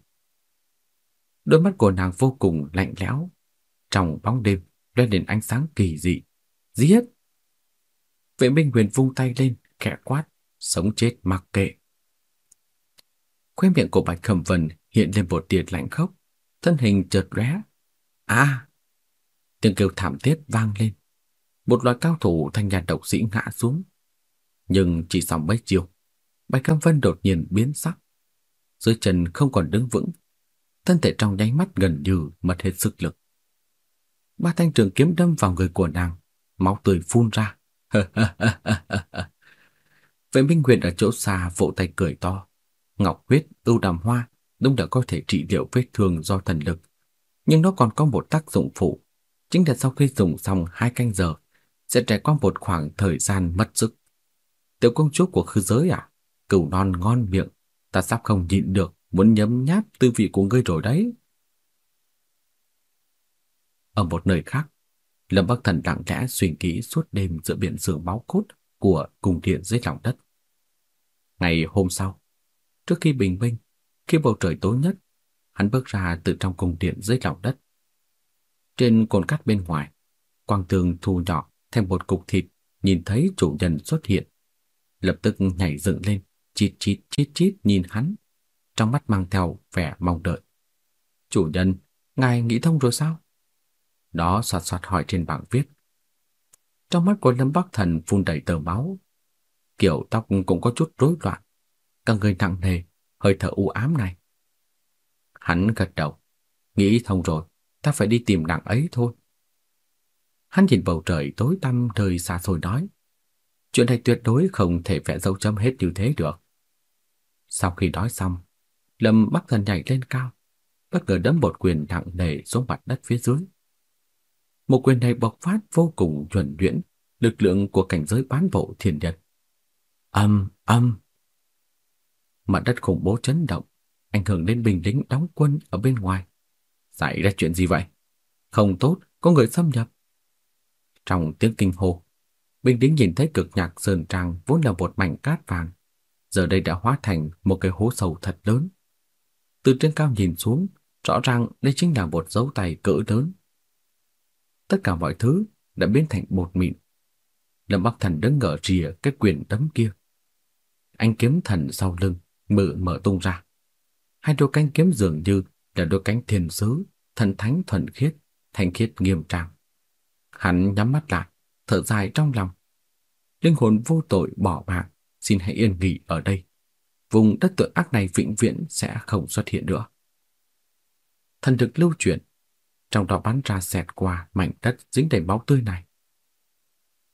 Đôi mắt của nàng vô cùng lạnh lẽo, trong bóng đêm lên đến ánh sáng kỳ dị. Giết! Vệ Minh Huyền vung tay lên, khẽ quát, sống chết mặc kệ. Khoe miệng của Bạch Khẩm Vân hiện lên một tia lạnh khốc, thân hình chợt lóe. A! Tiếng kêu thảm thiết vang lên. Một loạt cao thủ thanh nhàn độc sĩ ngã xuống. Nhưng chỉ sau mấy chiêu, Bạch Cam Vân đột nhiên biến sắc. Dưới chân không còn đứng vững, thân thể trong nháy mắt gần như mất hết sức lực. Ba thanh trường kiếm đâm vào người của nàng, máu tươi phun ra. Vệ Minh Huyền ở chỗ xa vỗ tay cười to. Ngọc huyết, ưu đàm hoa đúng đã có thể trị liệu vết thương do thần lực. Nhưng nó còn có một tác dụng phụ. Chính là sau khi dùng xong hai canh giờ, sẽ trải qua một khoảng thời gian mất sức. Tiểu công chúa của khư giới à? Cửu non ngon miệng, ta sắp không nhịn được, muốn nhấm nháp tư vị của ngươi rồi đấy. Ở một nơi khác, Lâm Bắc Thần lặng lẽ suy nghĩ suốt đêm giữa biển sương máu cốt của cung điện dưới lòng đất. Ngày hôm sau, trước khi bình minh, khi bầu trời tối nhất, hắn bước ra từ trong cung điện dưới lòng đất. Trên cồn cát bên ngoài, quang tường thu nhỏ thành một cục thịt, nhìn thấy chủ nhân xuất hiện, lập tức nhảy dựng lên, chít chít chít chít nhìn hắn, trong mắt mang theo vẻ mong đợi. Chủ nhân, ngài nghĩ thông rồi sao? Đó soạt soạt hỏi trên bảng viết. Trong mắt của Lâm Bắc Thần phun đầy tờ máu. Kiểu tóc cũng có chút rối loạn. Cả người nặng nề, hơi thở u ám này. Hắn gật đầu. Nghĩ thông rồi, ta phải đi tìm nàng ấy thôi. Hắn nhìn bầu trời tối tăm trời xa xôi nói. Chuyện này tuyệt đối không thể vẽ dấu chấm hết như thế được. Sau khi nói xong, Lâm Bắc Thần nhảy lên cao, bất ngờ đấm một quyền nặng nề xuống mặt đất phía dưới. Một quyền này bộc phát vô cùng chuẩn nhuyễn lực lượng của cảnh giới bán bộ thiền nhật. Âm, âm. Mặt đất khủng bố chấn động, ảnh hưởng đến binh lính đóng quân ở bên ngoài. Xảy ra chuyện gì vậy? Không tốt, có người xâm nhập. Trong tiếng kinh hô, binh lính nhìn thấy cực nhạc sơn trang vốn là một mảnh cát vàng, giờ đây đã hóa thành một cái hố sâu thật lớn. Từ trên cao nhìn xuống, rõ ràng đây chính là một dấu tay cỡ lớn. Tất cả mọi thứ đã biến thành bột mịn. Lâm Bắc Thần đứng ngỡ rìa cái quyền đấm kia. Anh kiếm thần sau lưng mở mở tung ra. Hai đôi cánh kiếm dường như là đôi cánh thiên sứ, thần thánh thuần khiết, thanh khiết nghiêm trang. Hắn nhắm mắt lại, thở dài trong lòng. Linh hồn vô tội bỏ mạng, xin hãy yên nghỉ ở đây. Vùng đất tội ác này vĩnh viễn sẽ không xuất hiện nữa. Thần lực lưu chuyển, trong đó bắn ra xẹt qua mảnh đất dính đầy máu tươi này.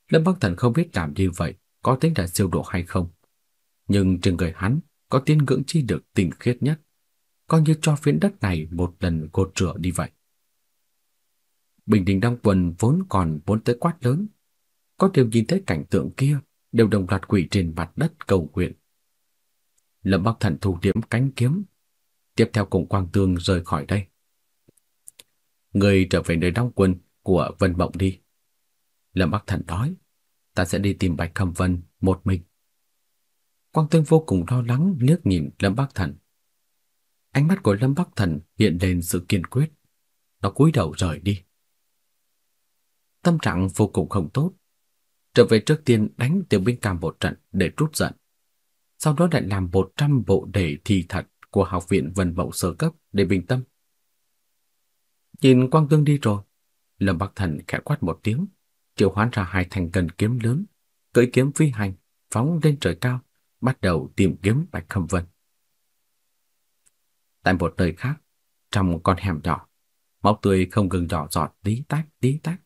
Lâm Bắc Thần không biết làm như vậy có tính là siêu độ hay không. Nhưng trên người hắn có tiên ngưỡng chi được tinh khiết nhất, coi như cho phiến đất này một lần cột rửa đi vậy. Bình Đình Đăng Quân vốn còn vốn tới quát lớn. Có điều nhìn thấy cảnh tượng kia, đều đồng loạt quỷ trên mặt đất cầu nguyện. Lâm Bắc Thần thu điểm cánh kiếm, tiếp theo cùng Quang Tương rời khỏi đây. Người trở về nơi đóng quân của Vân Mộng đi. Lâm Bắc Thần nói, ta sẽ đi tìm Bạch Khâm Vân một mình. Quang Tương vô cùng lo lắng liếc nhìn Lâm Bắc Thần. Ánh mắt của Lâm Bắc Thần hiện lên sự kiên quyết. Nó cúi đầu rời đi. Tâm trạng vô cùng không tốt. Trở về trước tiên đánh tiểu binh cam một trận để trút giận. Sau đó lại làm 100 bộ đề thi thật của học viện Vân mẫu sơ cấp để bình tâm. Nhìn Quang Tương đi rồi, Lâm Bắc Thần khẽ quát một tiếng, triệu hoán ra hai thanh cần kiếm lớn, cưỡi kiếm phi hành, phóng lên trời cao, bắt đầu tìm kiếm Bạch Khâm Vân. Tại một nơi khác, trong con hẻm nhỏ, máu tươi không ngừng nhỏ giọt tí tách tí tách.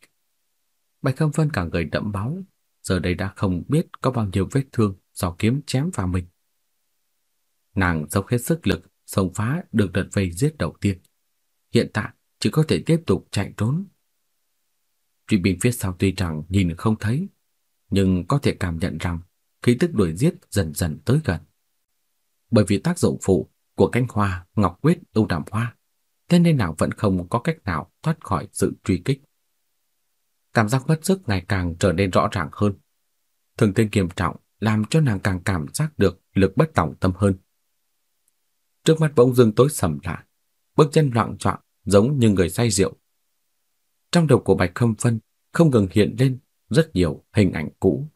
Bạch Khâm Vân cả người đẫm máu, giờ đây đã không biết có bao nhiêu vết thương do kiếm chém vào mình. Nàng dốc hết sức lực xông phá được đợt vây giết đầu tiên. Hiện tại chỉ có thể tiếp tục chạy trốn. Truy binh phía sau tuy rằng nhìn không thấy, nhưng có thể cảm nhận rằng khí tức đuổi giết dần dần tới gần. Bởi vì tác dụng phụ của cánh hoa ngọc quyết ưu đàm hoa, thế nên nàng vẫn không có cách nào thoát khỏi sự truy kích. Cảm giác bất sức ngày càng trở nên rõ ràng hơn. Thường tên kiềm trọng làm cho nàng càng cảm giác được lực bất tòng tâm hơn. Trước mắt bỗng dưng tối sầm lại, bước chân loạn choạng giống như người say rượu. Trong đầu của Bạch Khâm phân không ngừng hiện lên rất nhiều hình ảnh cũ.